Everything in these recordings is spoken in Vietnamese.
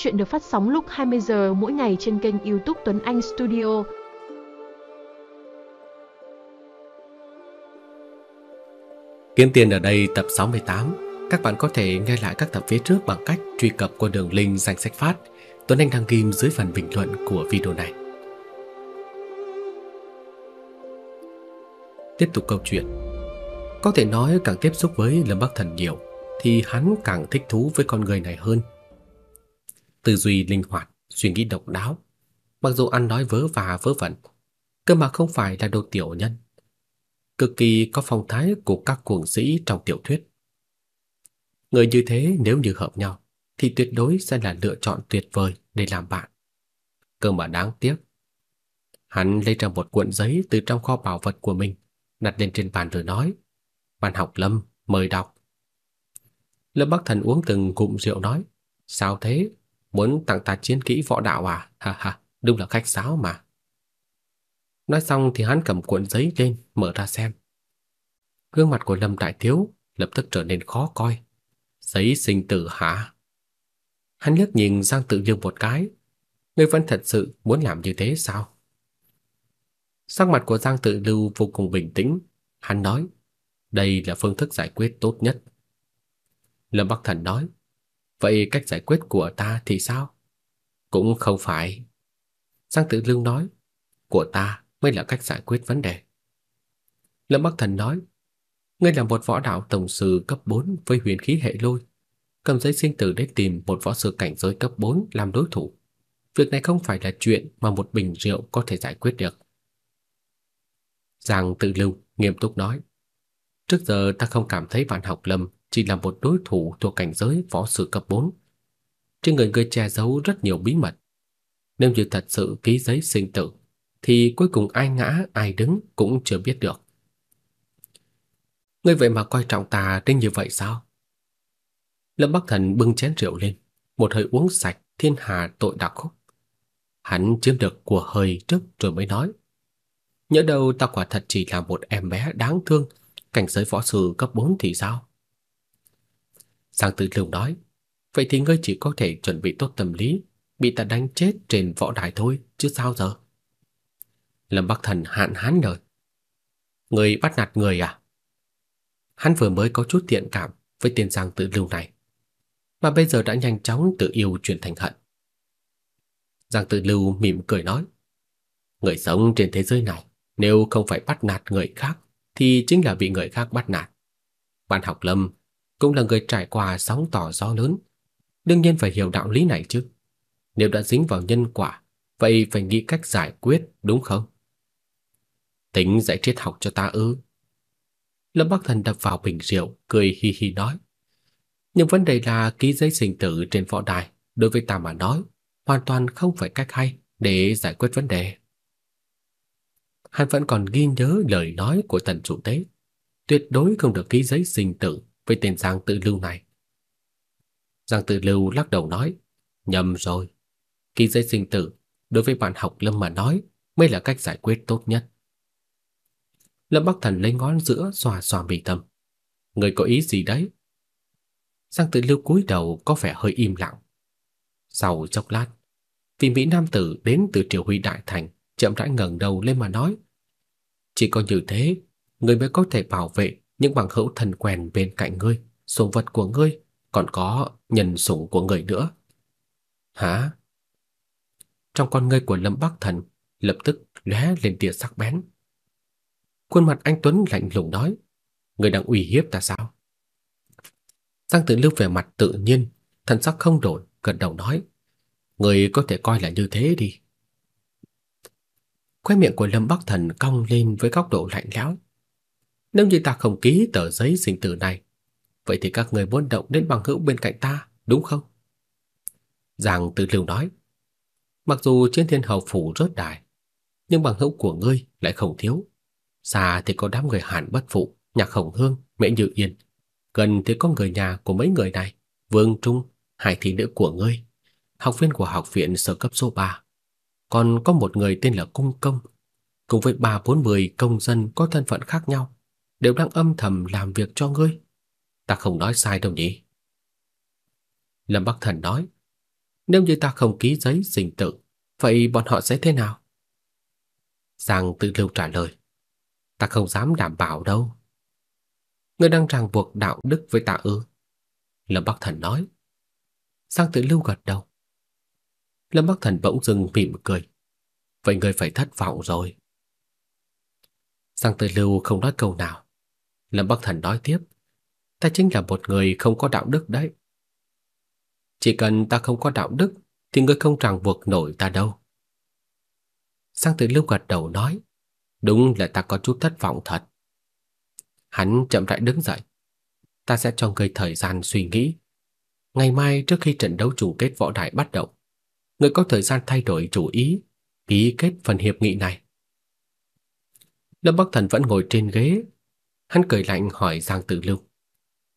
Chuyện được phát sóng lúc 20 giờ mỗi ngày trên kênh YouTube Tuấn Anh Studio. Kiếm tiền ở đây tập 68. Các bạn có thể nghe lại các tập phía trước bằng cách truy cập qua đường link danh sách phát Tuấn Anh đăng kim dưới phần bình luận của video này. Tiếp tục câu chuyện. Có thể nói càng tiếp xúc với Lâm Bắc Thần nhiều, thì hắn càng thích thú với con người này hơn. Tư duy linh hoạt, suy nghĩ độc đáo, mặc dù ăn nói vớ và vớ vẩn, cơ mà không phải là đồ tiểu nhân. Cực kỳ có phong thái của các cuồng sĩ trong tiểu thuyết. Người như thế nếu như hợp nhau thì tuyệt đối sẽ là lựa chọn tuyệt vời để làm bạn. Cơ mà đáng tiếc. Hắn lấy ra một cuộn giấy từ trong kho bảo vật của mình, đặt lên trên bàn rồi nói: "Bạn học Lâm, mời đọc." Lâm Bắc Thần uống từng cụm rượu nói: "Sao thế? Muốn tặng ta chiến kỹ võ đạo à? Ha ha, đúng là khách sáo mà." Nói xong thì hắn cầm cuộn giấy lên, mở ra xem. Gương mặt của Lâm Đại Thiếu lập tức trở nên khó coi. Giấy sinh tử hả? Hắn liếc nhìn Giang Tự Dương một cái, ngươi vẫn thật sự muốn làm như thế sao? Sắc mặt của Giang Tự Lưu vô cùng bình tĩnh, hắn nói, đây là phương thức giải quyết tốt nhất. Lâm Bắc Thần nói, vậy cách giải quyết của ta thì sao? Cũng không phải. Giang Tự Lưu nói, của ta mới là cách giải quyết vấn đề. Lâm Bắc Thần nói, ngươi là một võ đạo tổng sư cấp 4 với huyền khí hệ lôi, cầm giấy sinh tử để tìm một võ sư cảnh giới cấp 4 làm đối thủ. Việc này không phải là chuyện mà một bình rượu có thể giải quyết được. Giang Tự Lưu nghiêm túc nói, trước giờ ta không cảm thấy Vạn Học Lâm chỉ là một đối thủ thuộc cảnh giới võ sư cấp 4. Trên người người che giấu rất nhiều bí mật. Nếu như thật sự ký giấy sinh tử, thì cuối cùng ai ngã ai đứng cũng chưa biết được. Ngươi vậy mà coi trọng ta đến như vậy sao? Lâm Bắc Thần bưng chén rượu lên, một hơi uống sạch thiên hà tội đặc khúc. Hắn chiếm được của hơi trước rồi mới nói. Nhớ đâu ta quả thật chỉ là một em bé đáng thương, cảnh giới võ sư cấp 4 thì sao? Giang Tử Lưu nói, vậy thì ngươi chỉ có thể chuẩn bị tốt tâm lý, bị ta đánh chết trên võ đài thôi, chứ sao giờ? Lâm Bắc Thần hạn hán lời. Người bắt nạt người à? Hắn vừa mới có chút thiện cảm với tiền Giang Tử Lưu này, mà bây giờ đã nhanh chóng từ yêu chuyển thành hận. Giang Tử Lưu mỉm cười nói, người sống trên thế giới này nếu không phải bắt nạt người khác thì chính là bị người khác bắt nạt. Bạn học Lâm cũng là người trải qua sóng tỏ gió lớn, đương nhiên phải hiểu đạo lý này chứ. Nếu đã dính vào nhân quả, vậy phải nghĩ cách giải quyết, đúng không? Tính dạy triết học cho ta ư? Lâm Bắc Thần đập vào bình rượu, cười hi hi nói. Nhưng vấn đề là ký giấy sinh tử trên võ đài, đối với ta mà nói, hoàn toàn không phải cách hay để giải quyết vấn đề. Hắn vẫn còn ghi nhớ lời nói của tần chủ tế, tuyệt đối không được ký giấy sinh tử với tên Giang Tự Lưu này. Giang Tự Lưu lắc đầu nói, nhầm rồi. Ký giấy sinh tử đối với bạn học Lâm mà nói mới là cách giải quyết tốt nhất. Lâm Bắc Thần lấy ngón giữa xoa xoa mi tâm. Người có ý gì đấy? Giang Tự Lưu cúi đầu có vẻ hơi im lặng. Sau chốc lát, vị mỹ nam tử đến từ Triều Huy Đại Thành chậm rãi ngẩng đầu lên mà nói: "Chỉ có như thế, người mới có thể bảo vệ những bằng hữu thân quen bên cạnh ngươi, số vật của ngươi, còn có nhân sủng của người nữa." "Hả?" Trong con ngươi của Lâm Bắc Thần lập tức lóe lên tia sắc bén. Khuôn mặt anh Tuấn lạnh lùng nói: "Người đang uy hiếp ta sao?" Giang Tử Lưu vẻ mặt tự nhiên, thần sắc không đổi, gật đầu nói: "Người có thể coi là như thế đi." Khóe miệng của Lâm Bắc Thần cong lên với góc độ lạnh lẽo. Nếu như ta không ký tờ giấy sinh tử này, vậy thì các người muốn động đến bằng hữu bên cạnh ta, đúng không? Giang Tử Lưu nói, mặc dù trên thiên hầu phủ rớt đài, nhưng bằng hữu của ngươi lại không thiếu. Xa thì có đám người Hàn Bất Phụ, Nhạc Hồng Hương, Mễ Như Yên, gần thì có người nhà của mấy người này, Vương Trung, hai thị nữ của ngươi, học viên của học viện sở cấp số 3. Còn có một người tên là Cung Công, cùng với ba bốn mười công dân có thân phận khác nhau, đều đang âm thầm làm việc cho ngươi. Ta không nói sai đâu nhỉ? Lâm Bắc Thần nói, Nếu như ta không ký giấy sinh tử, vậy bọn họ sẽ thế nào? Giang Tư Lưu trả lời, ta không dám đảm bảo đâu. Ngươi đang ràng buộc đạo đức với ta ư? Lâm Bắc Thần nói. Giang Tử Lưu gật đầu. Lâm Bắc Thần bỗng dừng mỉm cười. Vậy ngươi phải thất vọng rồi. Giang Tử Lưu không nói câu nào. Lâm Bắc Thần nói tiếp. Ta chính là một người không có đạo đức đấy. Chỉ cần ta không có đạo đức thì ngươi không ràng buộc nổi ta đâu. Sang Tử Lưu gật đầu nói. Đúng là ta có chút thất vọng thật. Hắn chậm rãi đứng dậy. Ta sẽ cho ngươi thời gian suy nghĩ. Ngày mai trước khi trận đấu chung kết võ đại bắt đầu, ngươi có thời gian thay đổi chủ ý, ký kết phần hiệp nghị này. Lâm Bắc Thần vẫn ngồi trên ghế. Hắn cười lạnh hỏi Giang Tử Lưu.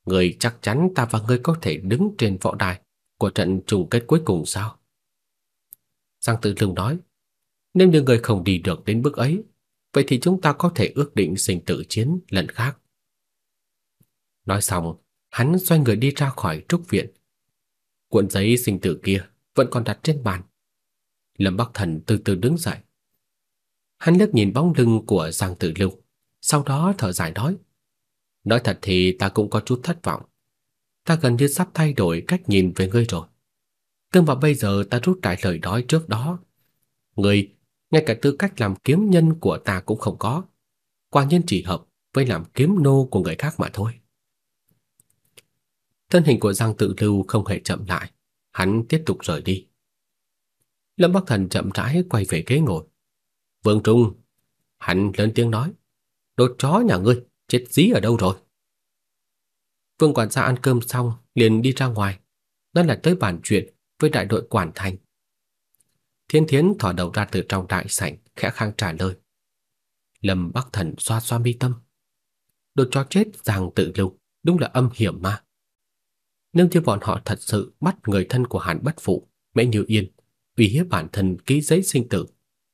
Người chắc chắn ta và ngươi có thể đứng trên võ đài của trận chung kết cuối cùng sao? Giang Tử Lưu nói. Nếu như người không đi được đến bước ấy, vậy thì chúng ta có thể ước định sinh tử chiến lần khác. Nói xong, hắn xoay người đi ra khỏi trúc viện. Cuộn giấy sinh tử kia vẫn còn đặt trên bàn. Lâm Bắc Thần từ từ đứng dậy. Hắn liếc nhìn bóng lưng của Giang Tử Lưu, sau đó thở dài nói: "Nói thật thì ta cũng có chút thất vọng. Ta gần như sắp thay đổi cách nhìn về ngươi rồi. Tương vào bây giờ ta rút lại lời nói trước đó. Ngươi, ngay cả tư cách làm kiếm nhân của ta cũng không có, quả nhiên chỉ hợp với làm kiếm nô của người khác mà thôi." Thân hình của Giang Tự Lưu không hề chậm lại, hắn tiếp tục rời đi. Lâm Bắc Thần chậm rãi quay về ghế ngồi. Vương Trung, hắn lớn tiếng nói, đồ chó nhà ngươi, chết dí ở đâu rồi? Vương quản gia ăn cơm xong liền đi ra ngoài, đó là tới bàn chuyện với đại đội quản thành. Thiên Thiến thò đầu ra từ trong đại sảnh, khẽ khang trả lời. Lâm Bắc Thần xoa xoa mi tâm. Đồ chó chết giàng Tự Lưu, đúng là âm hiểm mà. Nếu như bọn họ thật sự bắt người thân của Hàn Bất Phụ, Mễ Như Yên, uy hiếp bản thân ký giấy sinh tử,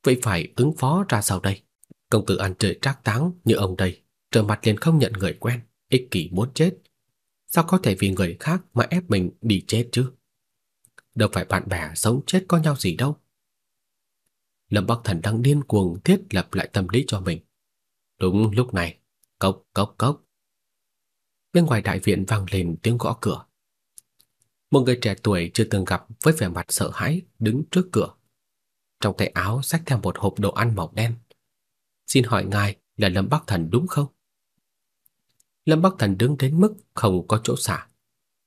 vậy phải ứng phó ra sao đây? Công tử ăn chơi trác táng như ông đây, trở mặt liền không nhận người quen, ích kỷ muốn chết. Sao có thể vì người khác mà ép mình đi chết chứ? Đâu phải bạn bè sống chết có nhau gì đâu. Lâm Bắc Thần đang điên cuồng thiết lập lại tâm lý cho mình. Đúng lúc này, cốc cốc cốc. Bên ngoài đại viện vang lên tiếng gõ cửa. Một người trẻ tuổi chưa từng gặp với vẻ mặt sợ hãi đứng trước cửa. Trong tay áo xách theo một hộp đồ ăn màu đen. Xin hỏi ngài là Lâm Bắc Thần đúng không? Lâm Bắc Thần đứng đến mức không có chỗ xả.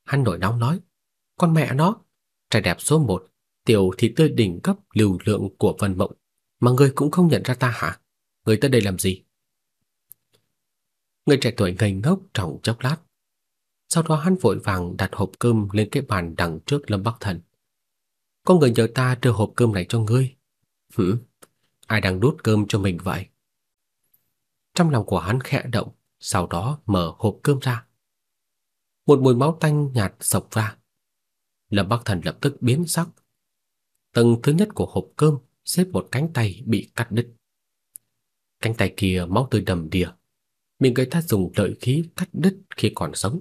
Hắn nổi nóng nói, con mẹ nó, trai đẹp số một, tiểu thị tươi đỉnh cấp lưu lượng của Vân Mộng, mà ngươi cũng không nhận ra ta hả? Ngươi tới đây làm gì? Người trẻ tuổi ngây ngốc trong chốc lát, sau đó hắn vội vàng đặt hộp cơm lên cái bàn đằng trước Lâm Bắc Thần. Có người nhờ ta đưa hộp cơm này cho ngươi. Hử? Ai đang đút cơm cho mình vậy? Trong lòng của hắn khẽ động, sau đó mở hộp cơm ra. Một mùi máu tanh nhạt sộc ra. Lâm Bắc Thần lập tức biến sắc. Tầng thứ nhất của hộp cơm xếp một cánh tay bị cắt đứt. Cánh tay kia máu tươi đầm đìa, bị người ta dùng lợi khí cắt đứt khi còn sống.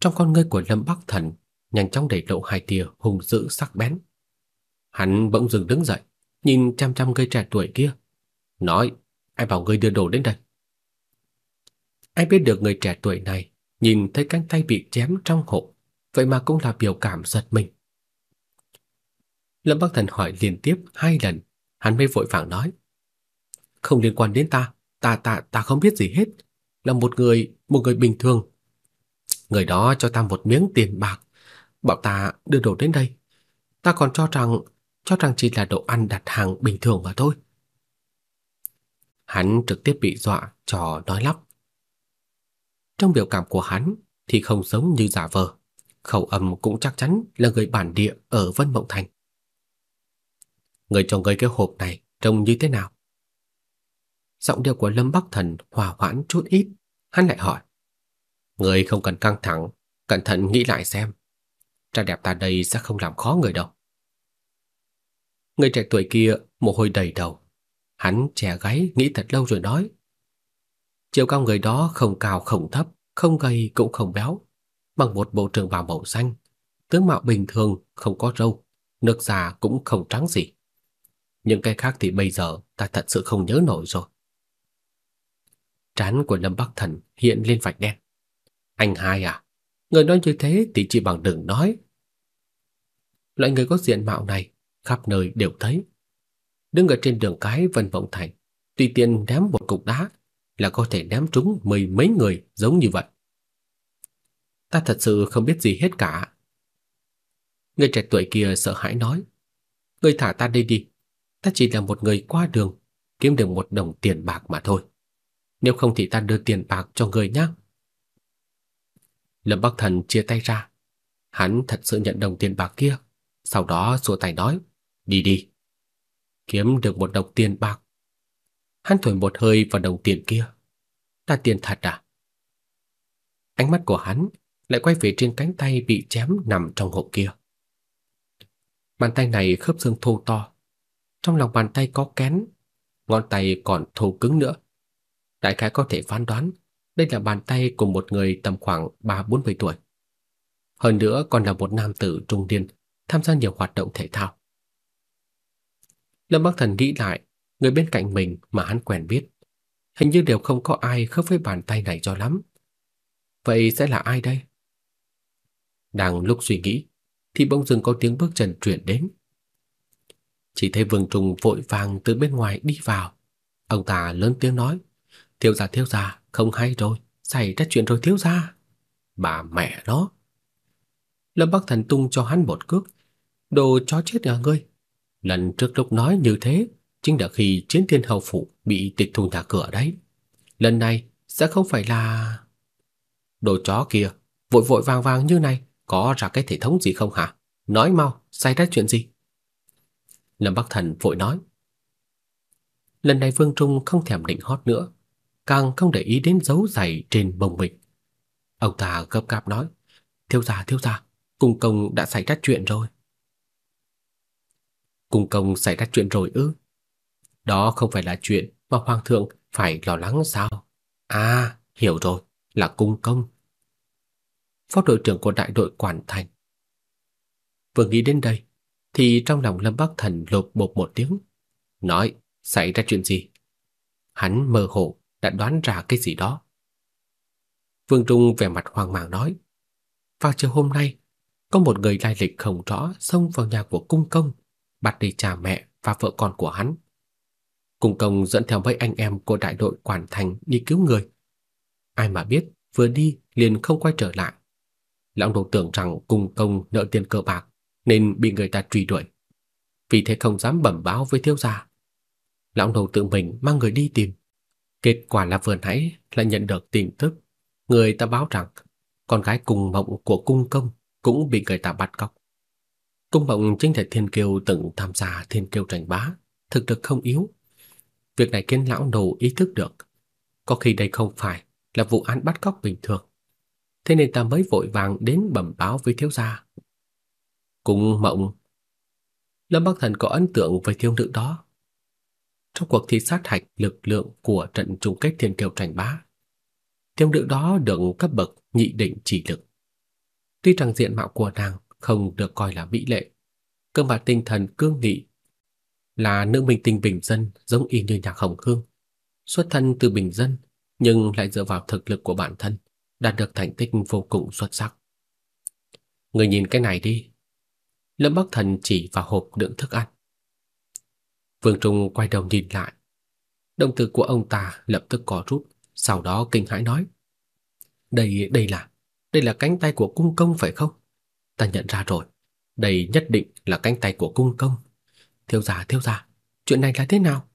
Trong con ngươi của Lâm Bắc Thần nhanh chóng đẩy lộ hai tia hung dữ sắc bén. Hắn bỗng dừng đứng dậy, nhìn chăm chăm cây trẻ tuổi kia, nói: "Ai bảo ngươi đưa đồ đến đây?" Ai biết được người trẻ tuổi này nhìn thấy cánh tay bị chém trong hộp, vậy mà cũng là biểu cảm giật mình. Lâm Bắc Thần hỏi liên tiếp hai lần, hắn mới vội vàng nói: "Không liên quan đến ta, ta ta ta không biết gì hết, là một người, một người bình thường, Người đó cho ta một miếng tiền bạc, bảo ta đưa đồ đến đây. Ta còn cho rằng cho rằng chỉ là đồ ăn đặt hàng bình thường mà thôi. Hắn trực tiếp bị dọa trò nói lắp. Trong biểu cảm của hắn thì không giống như giả vờ, khẩu âm cũng chắc chắn là người bản địa ở Vân Mộng Thành. Người cho người cái hộp này trông như thế nào? Giọng điệu của Lâm Bắc Thần hòa hoãn chút ít, hắn lại hỏi. Người không cần căng thẳng, cẩn thận nghĩ lại xem. Trai đẹp ta đây sẽ không làm khó người đâu. Người trẻ tuổi kia mồ hôi đầy đầu. Hắn trẻ gáy nghĩ thật lâu rồi nói. Chiều cao người đó không cao không thấp, không gầy cũng không béo, bằng một bộ trường bào màu xanh, tướng mạo bình thường, không có râu, nước da cũng không trắng gì. Những cái khác thì bây giờ ta thật sự không nhớ nổi rồi. Trán của Lâm Bắc Thần hiện lên vạch đen. Anh hai à, người nói như thế thì chỉ bằng đừng nói. Loại người có diện mạo này khắp nơi đều thấy. Đứng ở trên đường cái Vân Vọng Thành, tùy tiện ném một cục đá là có thể ném trúng mười mấy người giống như vậy. Ta thật sự không biết gì hết cả. Người trẻ tuổi kia sợ hãi nói, người thả ta đây đi, ta chỉ là một người qua đường, kiếm được một đồng tiền bạc mà thôi. Nếu không thì ta đưa tiền bạc cho người nhé. Lâm Bắc Thần chia tay ra. Hắn thật sự nhận đồng tiền bạc kia. Sau đó xua tay nói, đi đi. Kiếm được một đồng tiền bạc. Hắn thổi một hơi vào đồng tiền kia. Là tiền thật à? Ánh mắt của hắn lại quay về trên cánh tay bị chém nằm trong hộp kia. Bàn tay này khớp xương thô to. Trong lòng bàn tay có kén, ngón tay còn thô cứng nữa. Đại khái có thể phán đoán đây là bàn tay của một người tầm khoảng 3-40 tuổi. Hơn nữa còn là một nam tử trung niên tham gia nhiều hoạt động thể thao. Lâm Bắc Thần nghĩ lại, người bên cạnh mình mà hắn quen biết, hình như đều không có ai khớp với bàn tay này cho lắm. Vậy sẽ là ai đây? Đang lúc suy nghĩ, thì bỗng dưng có tiếng bước chân truyền đến. Chỉ thấy Vương Trùng vội vàng từ bên ngoài đi vào. Ông ta lớn tiếng nói: "Thiếu gia, thiếu gia, không hay rồi, xảy ra chuyện rồi thiếu gia." Bà mẹ nó. Lâm Bắc Thần tung cho hắn một cước. "Đồ chó chết nhà ngươi." Lần trước lúc nói như thế, chính là khi Chiến Thiên Hầu phủ bị tịch thu nhà cửa đấy. Lần này sẽ không phải là Đồ chó kia, vội vội vàng vàng như này, có ra cái thể thống gì không hả? Nói mau, xảy ra chuyện gì? Lâm Bắc Thần vội nói. Lần này Vương Trung không thèm định hót nữa, càng không để ý đến dấu giày trên bồng mình. Ông ta gấp gáp nói, thiếu gia, thiếu gia, cung công đã xảy ra chuyện rồi. Cung công xảy ra chuyện rồi ư? Đó không phải là chuyện mà Hoàng thượng phải lo lắng sao? À, hiểu rồi, là cung công phó đội trưởng của đại đội quản thành. Vừa nghĩ đến đây, thì trong lòng Lâm Bắc Thần lột bột một tiếng, nói xảy ra chuyện gì. Hắn mơ hồ đã đoán ra cái gì đó. Vương Trung vẻ mặt hoang mang nói, vào chiều hôm nay, có một người lai lịch không rõ xông vào nhà của cung công, bắt đi cha mẹ và vợ con của hắn. Cung công dẫn theo mấy anh em của đại đội quản thành đi cứu người. Ai mà biết, vừa đi liền không quay trở lại. Lão đồ tưởng rằng cung công nợ tiền cờ bạc nên bị người ta truy đuổi. Vì thế không dám bẩm báo với thiếu gia. Lão đầu tự mình mang người đi tìm. Kết quả là vừa nãy lại nhận được tin tức. Người ta báo rằng con gái cùng mộng của cung công cũng bị người ta bắt cóc. Cung mộng chính là thiên kiêu từng tham gia thiên kiêu tranh bá, thực lực không yếu. Việc này khiến lão nô ý thức được. Có khi đây không phải là vụ án bắt cóc bình thường thế nên ta mới vội vàng đến bẩm báo với thiếu gia. Cung Mộng Lâm Bắc Thần có ấn tượng với thiếu nữ đó. Trong cuộc thi sát hạch lực lượng của trận chung kết thiên kiêu tranh bá, thiếu nữ đó được cấp bậc nhị định chỉ lực. Tuy rằng diện mạo của nàng không được coi là mỹ lệ, cơ mà tinh thần cương nghị, là nữ minh tinh bình dân giống y như Nhạc Hồng Hương, xuất thân từ bình dân nhưng lại dựa vào thực lực của bản thân, đạt được thành tích vô cùng xuất sắc. Người nhìn cái này đi. Lâm Bắc Thần chỉ vào hộp đựng thức ăn. Vương Trung quay đầu nhìn lại. Động từ của ông ta lập tức có rút, sau đó kinh hãi nói: "Đây, đây là, đây là cánh tay của cung công phải không? Ta nhận ra rồi, đây nhất định là cánh tay của cung công. Thiếu gia, thiếu gia, chuyện này là thế nào?"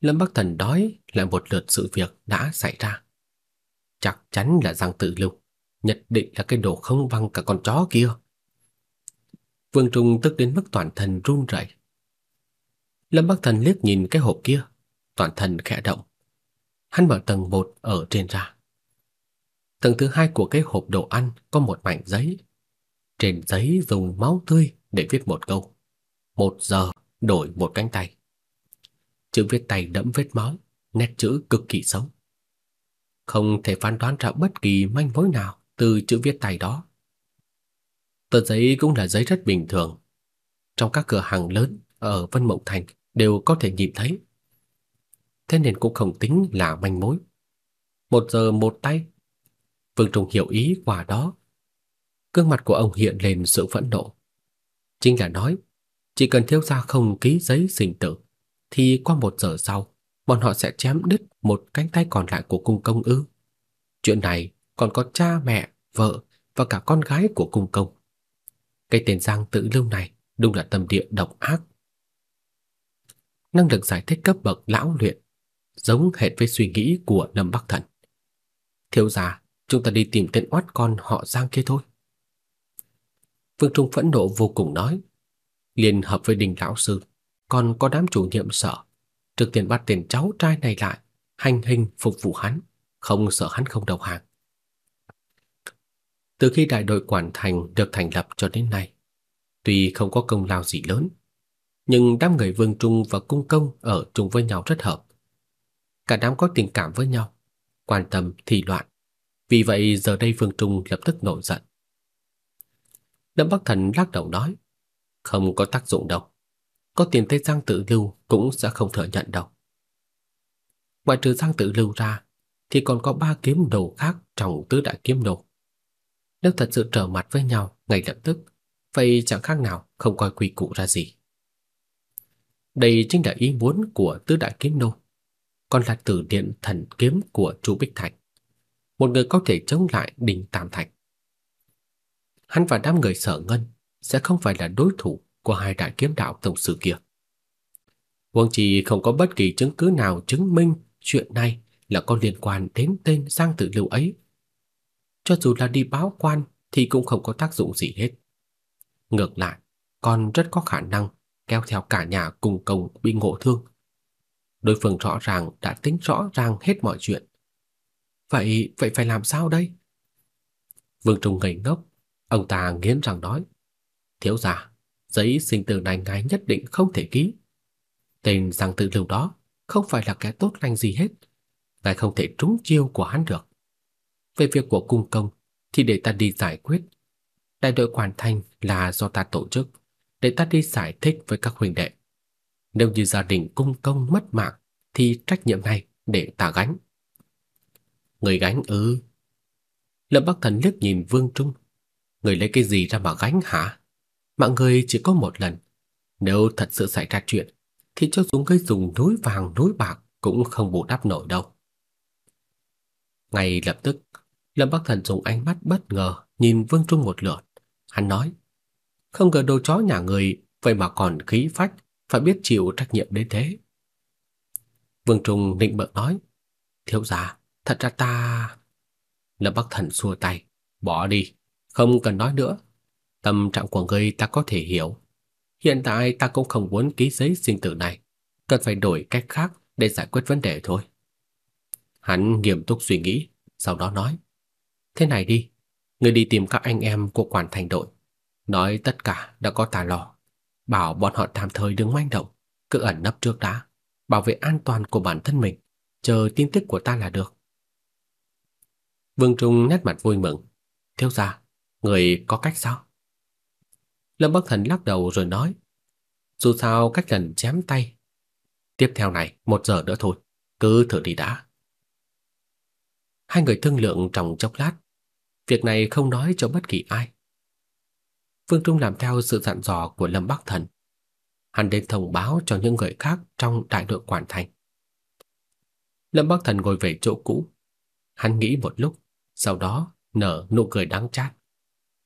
Lâm Bắc Thần đói lại một lượt sự việc đã xảy ra chắc chắn là Giang Tử lục, nhất định là cái đồ không văng cả con chó kia. Vương Trung tức đến mức toàn thân run rẩy. Lâm Bắc Thần liếc nhìn cái hộp kia, toàn thân khẽ động. Hắn mở tầng một ở trên ra. Tầng thứ hai của cái hộp đồ ăn có một mảnh giấy. Trên giấy dùng máu tươi để viết một câu. Một giờ đổi một cánh tay. Chữ viết tay đẫm vết máu, nét chữ cực kỳ xấu không thể phán đoán ra bất kỳ manh mối nào từ chữ viết tay đó. Tờ giấy cũng là giấy rất bình thường. Trong các cửa hàng lớn ở Vân Mộng Thành đều có thể nhìn thấy. Thế nên cũng không tính là manh mối. Một giờ một tay. Vương Trung hiểu ý quả đó. Cương mặt của ông hiện lên sự phẫn nộ. Chính là nói, chỉ cần thiếu gia không ký giấy sinh tử, thì qua một giờ sau, bọn họ sẽ chém đứt một cánh tay còn lại của cung công ư. Chuyện này còn có cha mẹ, vợ và cả con gái của cung công. Cái tên Giang Tự Lưu này đúng là tâm địa độc ác. Năng lực giải thích cấp bậc lão luyện, giống hệt với suy nghĩ của Lâm Bắc Thần. Thiếu gia, chúng ta đi tìm tên oát con họ Giang kia thôi. Vương Trung phẫn nộ vô cùng nói, liền hợp với đình lão sư, còn có đám chủ nhiệm sợ trực tiền bắt tiền cháu trai này lại, hành hình phục vụ hắn, không sợ hắn không đầu hàng. Từ khi đại đội quản thành được thành lập cho đến nay, tuy không có công lao gì lớn, nhưng đám người Vương Trung và Cung Công ở chung với nhau rất hợp. Cả đám có tình cảm với nhau, quan tâm thì loạn. Vì vậy giờ đây Vương Trung lập tức nổi giận. Lâm Bắc Thần lắc đầu nói, không có tác dụng đâu. Có tiền Tây Giang tự lưu cũng sẽ không thừa nhận đâu. ngoài trừ Giang tự lưu ra, thì còn có ba kiếm đồ khác trong tứ đại kiếm đồ. Nếu thật sự trở mặt với nhau ngay lập tức, vậy chẳng khác nào không coi quy củ ra gì. Đây chính là ý muốn của tứ đại kiếm đồ, còn là tử điện thần kiếm của Chu Bích Thạch. Một người có thể chống lại đỉnh Tam Thạch. Hắn và đám người sở ngân sẽ không phải là đối thủ của hai đại kiếm đạo tổng sư kia. Huống chi không có bất kỳ chứng cứ nào chứng minh chuyện này là có liên quan đến tên Giang Tử Lưu ấy. Cho dù là đi báo quan thì cũng không có tác dụng gì hết. Ngược lại, còn rất có khả năng kéo theo cả nhà cùng công bị ngộ thương. Đối phương rõ ràng đã tính rõ ràng hết mọi chuyện. Vậy, vậy phải làm sao đây? Vương Trung ngây ngốc, ông ta nghiến răng nói. Thiếu gia, giấy sinh tử này ngài nhất định không thể ký. Tên Giang Tử Lưu đó không phải là kẻ tốt lành gì hết. Ngài không thể trúng chiêu của hắn được. Về việc của cung công thì để ta đi giải quyết. Đại đội quản thanh là do ta tổ chức, để ta đi giải thích với các huynh đệ. Nếu như gia đình cung công mất mạng thì trách nhiệm này để ta gánh. Người gánh ư? Lâm Bắc Thần liếc nhìn Vương Trung. Người lấy cái gì ra mà gánh hả? Mạng người chỉ có một lần. Nếu thật sự xảy ra chuyện, thì cho dù ngươi dùng núi vàng núi bạc cũng không bù đắp nổi đâu. Ngay lập tức, Lâm Bắc Thần dùng ánh mắt bất ngờ nhìn Vương Trung một lượt. Hắn nói, không ngờ đồ chó nhà người vậy mà còn khí phách, phải biết chịu trách nhiệm đến thế. Vương Trung định bợ nói, thiếu gia, thật ra ta... Lâm Bắc Thần xua tay, bỏ đi, không cần nói nữa. Tâm trạng của ngươi ta có thể hiểu. Hiện tại ta cũng không muốn ký giấy sinh tử này, cần phải đổi cách khác để giải quyết vấn đề thôi. Hắn nghiêm túc suy nghĩ, sau đó nói: "Thế này đi, ngươi đi tìm các anh em của quản thành đội, nói tất cả đã có tà lò. Bảo bọn họ tạm thời đừng manh động, cứ ẩn nấp trước đã, bảo vệ an toàn của bản thân mình, chờ tin tức của ta là được." Vương Trung nét mặt vui mừng, "Thiếu gia, người có cách sao?" Lâm Bắc Thần lắc đầu rồi nói, dù sao cách lần chém tay. Tiếp theo này, một giờ nữa thôi, cứ thử đi đã. Hai người thương lượng trong chốc lát, việc này không nói cho bất kỳ ai. Vương Trung làm theo sự dặn dò của Lâm Bắc Thần. Hắn đến thông báo cho những người khác trong đại đội quản thành. Lâm Bắc Thần ngồi về chỗ cũ. Hắn nghĩ một lúc, sau đó nở nụ cười đắng chát.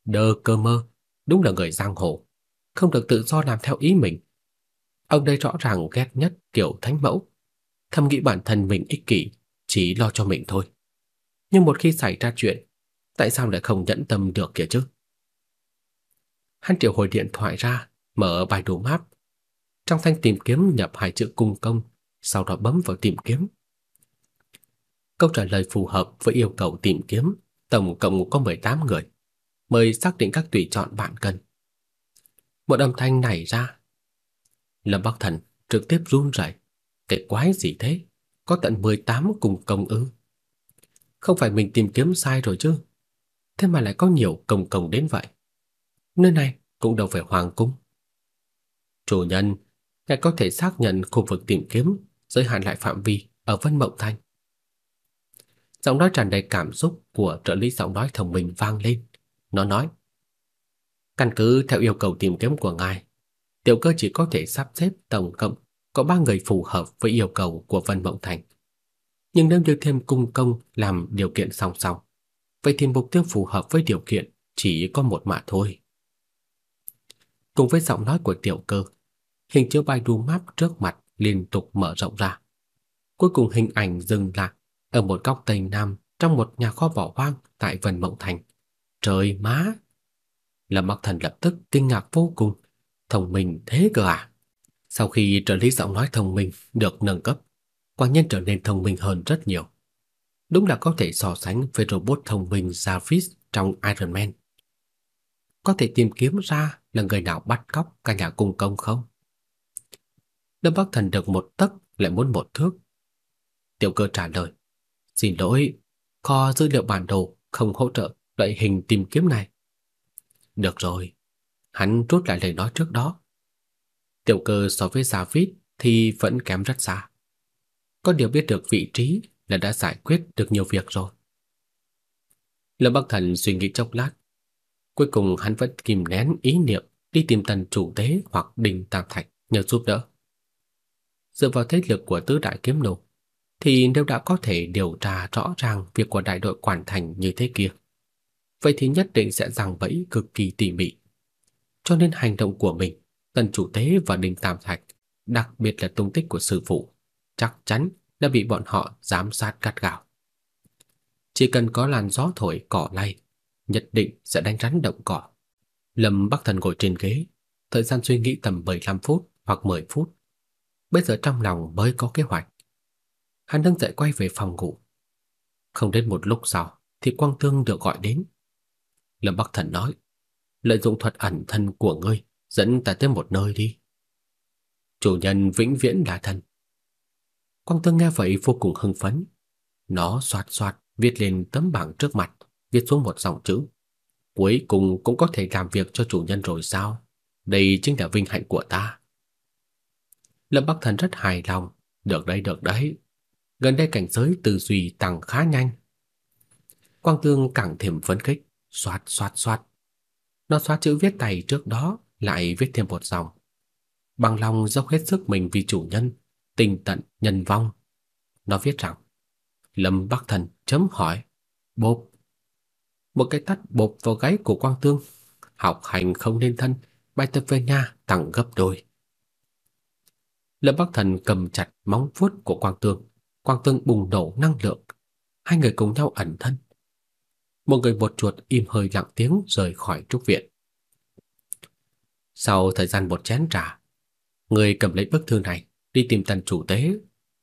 Đơ cơ mơ, đúng là người giang hồ, không được tự do làm theo ý mình. Ông đây rõ ràng ghét nhất kiểu thánh mẫu, thầm nghĩ bản thân mình ích kỷ, chỉ lo cho mình thôi. Nhưng một khi xảy ra chuyện, tại sao lại không nhẫn tâm được kìa chứ? Hắn triệu hồi điện thoại ra, mở bài đồ map. Trong thanh tìm kiếm nhập hai chữ cung công, sau đó bấm vào tìm kiếm. Câu trả lời phù hợp với yêu cầu tìm kiếm, tổng cộng có 18 người mời xác định các tùy chọn bạn cần. Một âm thanh nảy ra. Lâm Bắc Thần trực tiếp run rẩy. Cái quái gì thế? Có tận 18 cùng công ư? Không phải mình tìm kiếm sai rồi chứ? Thế mà lại có nhiều công công đến vậy. Nơi này cũng đâu phải hoàng cung. Chủ nhân, ngài có thể xác nhận khu vực tìm kiếm giới hạn lại phạm vi ở Vân Mộng Thành. Giọng nói tràn đầy cảm xúc của trợ lý giọng nói thông minh vang lên. Nó nói: "Căn cứ theo yêu cầu tìm kiếm của ngài, tiểu cơ chỉ có thể sắp xếp tổng cộng có ba người phù hợp với yêu cầu của Vân Mộng Thành. Nhưng nếu được thêm cung công làm điều kiện song song, vậy thì mục tiêu phù hợp với điều kiện chỉ có một mà thôi." Cùng với giọng nói của tiểu cơ, hình chiếu Baidu Map trước mặt liên tục mở rộng ra. Cuối cùng hình ảnh dừng lại ở một góc tây nam trong một nhà kho bỏ hoang tại Vân Mộng Thành. Trời má! Lâm Bắc Thần lập tức kinh ngạc vô cùng, thông minh thế cơ à? Sau khi trợ lý giọng nói thông minh được nâng cấp, quả nhân trở nên thông minh hơn rất nhiều. Đúng là có thể so sánh với robot thông minh Jarvis trong Iron Man. Có thể tìm kiếm ra là người nào bắt cóc cả nhà cung công không? Lâm Bắc Thần được một tấc lại muốn một thước. Tiểu cơ trả lời, xin lỗi, kho dữ liệu bản đồ không hỗ trợ loại hình tìm kiếm này. Được rồi, hắn rút lại lời nói trước đó. Tiểu cơ so với giả Vít thì vẫn kém rất xa. Có điều biết được vị trí là đã giải quyết được nhiều việc rồi. Lâm Bắc Thần suy nghĩ chốc lát, cuối cùng hắn vẫn kìm nén ý niệm đi tìm tần chủ tế hoặc đình tam thạch nhờ giúp đỡ. Dựa vào thế lực của tứ đại kiếm nô, thì nếu đã có thể điều tra rõ ràng việc của đại đội quản thành như thế kia, vậy thì nhất định sẽ giằng bẫy cực kỳ tỉ mỉ. Cho nên hành động của mình, tần chủ tế và đình tam thạch, đặc biệt là tung tích của sư phụ, chắc chắn đã bị bọn họ giám sát gắt gao. Chỉ cần có làn gió thổi cỏ lay, nhất định sẽ đánh rắn động cỏ. Lâm Bắc Thần ngồi trên ghế, thời gian suy nghĩ tầm 15 phút hoặc 10 phút. Bây giờ trong lòng mới có kế hoạch. Hắn đứng dậy quay về phòng ngủ. Không đến một lúc sau thì Quang Tương được gọi đến. Lâm Bắc Thần nói, lợi dụng thuật ẩn thân của ngươi, dẫn ta tới một nơi đi. Chủ nhân vĩnh viễn là thần. Quang Tương nghe vậy vô cùng hưng phấn. Nó soạt soạt viết lên tấm bảng trước mặt, viết xuống một dòng chữ. Cuối cùng cũng có thể làm việc cho chủ nhân rồi sao? Đây chính là vinh hạnh của ta. Lâm Bắc Thần rất hài lòng, được đấy được đấy. Gần đây cảnh giới tư duy tăng khá nhanh. Quang Tương càng thêm phấn khích, xoát xoát xoát. Nó xóa chữ viết tay trước đó, lại viết thêm một dòng. Bằng lòng dốc hết sức mình vì chủ nhân, tình tận nhân vong. Nó viết rằng: Lâm Bắc Thần chấm hỏi, bộp. Một cái tát bộp vào gáy của Quang Tương. Học hành không nên thân, bài tập về nhà tăng gấp đôi. Lâm Bắc Thần cầm chặt móng vuốt của Quang Tương, Quang Tương bùng nổ năng lượng, hai người cùng nhau ẩn thân. Một người một chuột im hơi lặng tiếng rời khỏi trúc viện. Sau thời gian một chén trà, người cầm lấy bức thư này đi tìm tần chủ tế.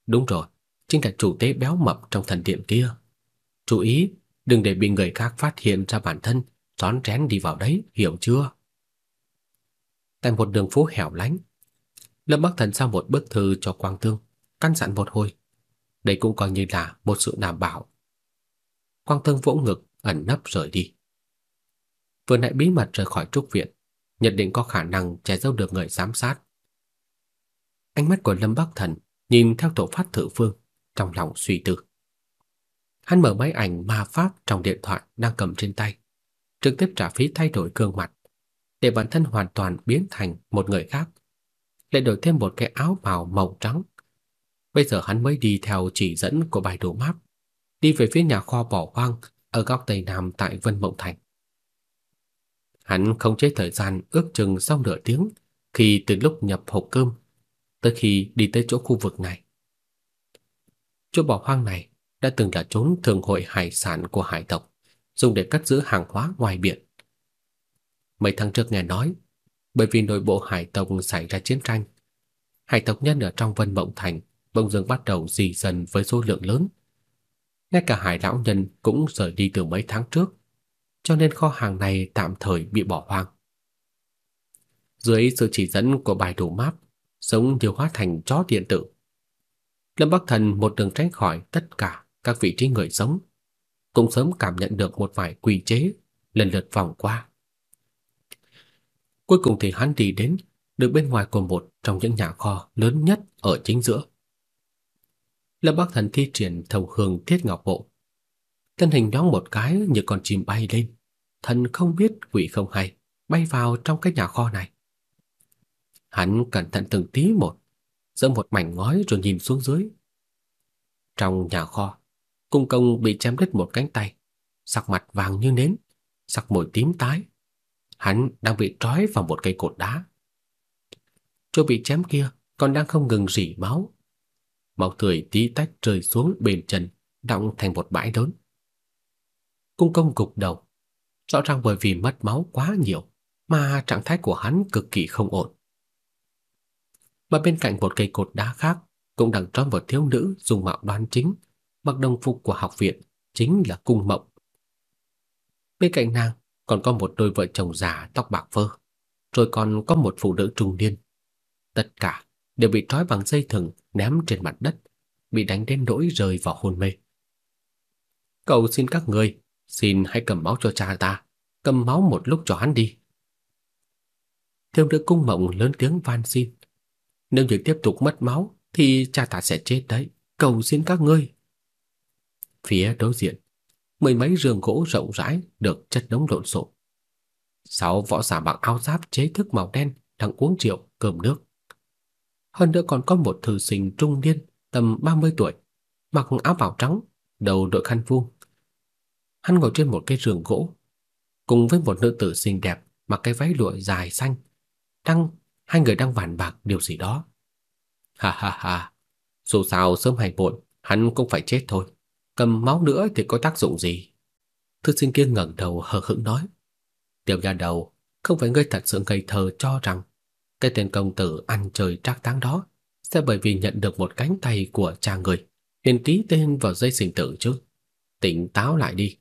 Đúng rồi, chính là chủ tế béo mập trong thần điện kia. Chú ý, đừng để bị người khác phát hiện ra bản thân, rón rén đi vào đấy, hiểu chưa? Tại một đường phố hẻo lánh, Lâm Bắc Thần giao một bức thư cho Quang Tương, căn dặn một hồi. Đây cũng coi như là một sự đảm bảo. Quang Tương vỗ ngực, ẩn nấp rời đi. Vừa nãy bí mật rời khỏi trúc viện, nhất định có khả năng che giấu được người giám sát. Ánh mắt của Lâm Bắc Thần nhìn theo tổ phát thử phương, trong lòng suy tư. Hắn mở máy ảnh ma pháp trong điện thoại đang cầm trên tay, trực tiếp trả phí thay đổi gương mặt, để bản thân hoàn toàn biến thành một người khác lại đổi thêm một cái áo bào màu trắng. Bây giờ hắn mới đi theo chỉ dẫn của bài đồ map, đi về phía nhà kho bỏ hoang ở góc tây nam tại Vân Mộng Thành. Hắn không chế thời gian ước chừng sau nửa tiếng khi từ lúc nhập hộp cơm tới khi đi tới chỗ khu vực này. Chỗ bỏ hoang này đã từng là trốn thường hội hải sản của hải tộc, dùng để cất giữ hàng hóa ngoài biển. Mấy tháng trước nghe nói, bởi vì nội bộ hải tộc xảy ra chiến tranh. Hải tộc nhân ở trong Vân Mộng Thành bỗng dưng bắt đầu dì dần với số lượng lớn. Ngay cả hải lão nhân cũng rời đi từ mấy tháng trước, cho nên kho hàng này tạm thời bị bỏ hoang. Dưới sự chỉ dẫn của bài đồ map, giống điều hóa thành chó điện tử. Lâm Bắc Thần một đường tránh khỏi tất cả các vị trí người sống, cũng sớm cảm nhận được một vài quy chế lần lượt vòng qua. Cuối cùng thì hắn đi đến được bên ngoài của một trong những nhà kho lớn nhất ở chính giữa. Lâm Bắc Thần thi triển thầu hương thiết ngọc bộ. Thân hình nhoáng một cái như con chim bay lên, thần không biết quỷ không hay, bay vào trong cái nhà kho này. Hắn cẩn thận từng tí một, giơ một mảnh ngói rồi nhìn xuống dưới. Trong nhà kho, cung công bị chém đứt một cánh tay, sắc mặt vàng như nến, sắc môi tím tái. Hắn đang bị trói vào một cây cột đá. Chỗ bị chém kia còn đang không ngừng rỉ máu. Máu tươi tí tách rơi xuống bên chân, đọng thành một bãi lớn. Cung công gục đầu, rõ ràng bởi vì mất máu quá nhiều mà trạng thái của hắn cực kỳ không ổn. Mà bên cạnh một cây cột đá khác cũng đang trói một thiếu nữ dùng mạo đoan chính, mặc đồng phục của học viện, chính là cung mộng. Bên cạnh nàng còn có một đôi vợ chồng già tóc bạc phơ, rồi còn có một phụ nữ trung niên. Tất cả đều bị trói bằng dây thừng ném trên mặt đất, bị đánh đến nỗi rơi vào hôn mê. Cầu xin các người, xin hãy cầm máu cho cha ta, cầm máu một lúc cho hắn đi. Thiếu nữ cung mộng lớn tiếng van xin. Nếu như tiếp tục mất máu thì cha ta sẽ chết đấy, cầu xin các ngươi. Phía đối diện, mười mấy giường gỗ rộng rãi được chất đống lộn xộn. Sáu võ giả mặc áo giáp chế thức màu đen đang uống rượu, cơm nước. Hơn nữa còn có một thư sinh trung niên tầm 30 tuổi, mặc áo bào trắng, đầu đội khăn vuông. Hắn ngồi trên một cái giường gỗ, cùng với một nữ tử xinh đẹp mặc cái váy lụa dài xanh. Đang hai người đang bàn bạc điều gì đó. Ha ha ha, dù sao sớm hay muộn hắn cũng phải chết thôi, cầm máu nữa thì có tác dụng gì? Thư sinh kia ngẩng đầu hờ hững nói: "Tiểu nha đầu, không phải ngươi thật sự ngây thơ cho rằng cái tên công tử ăn chơi trác táng đó sẽ bởi vì nhận được một cánh tay của cha người, nên ký tên vào dây sinh tử chứ. Tỉnh táo lại đi.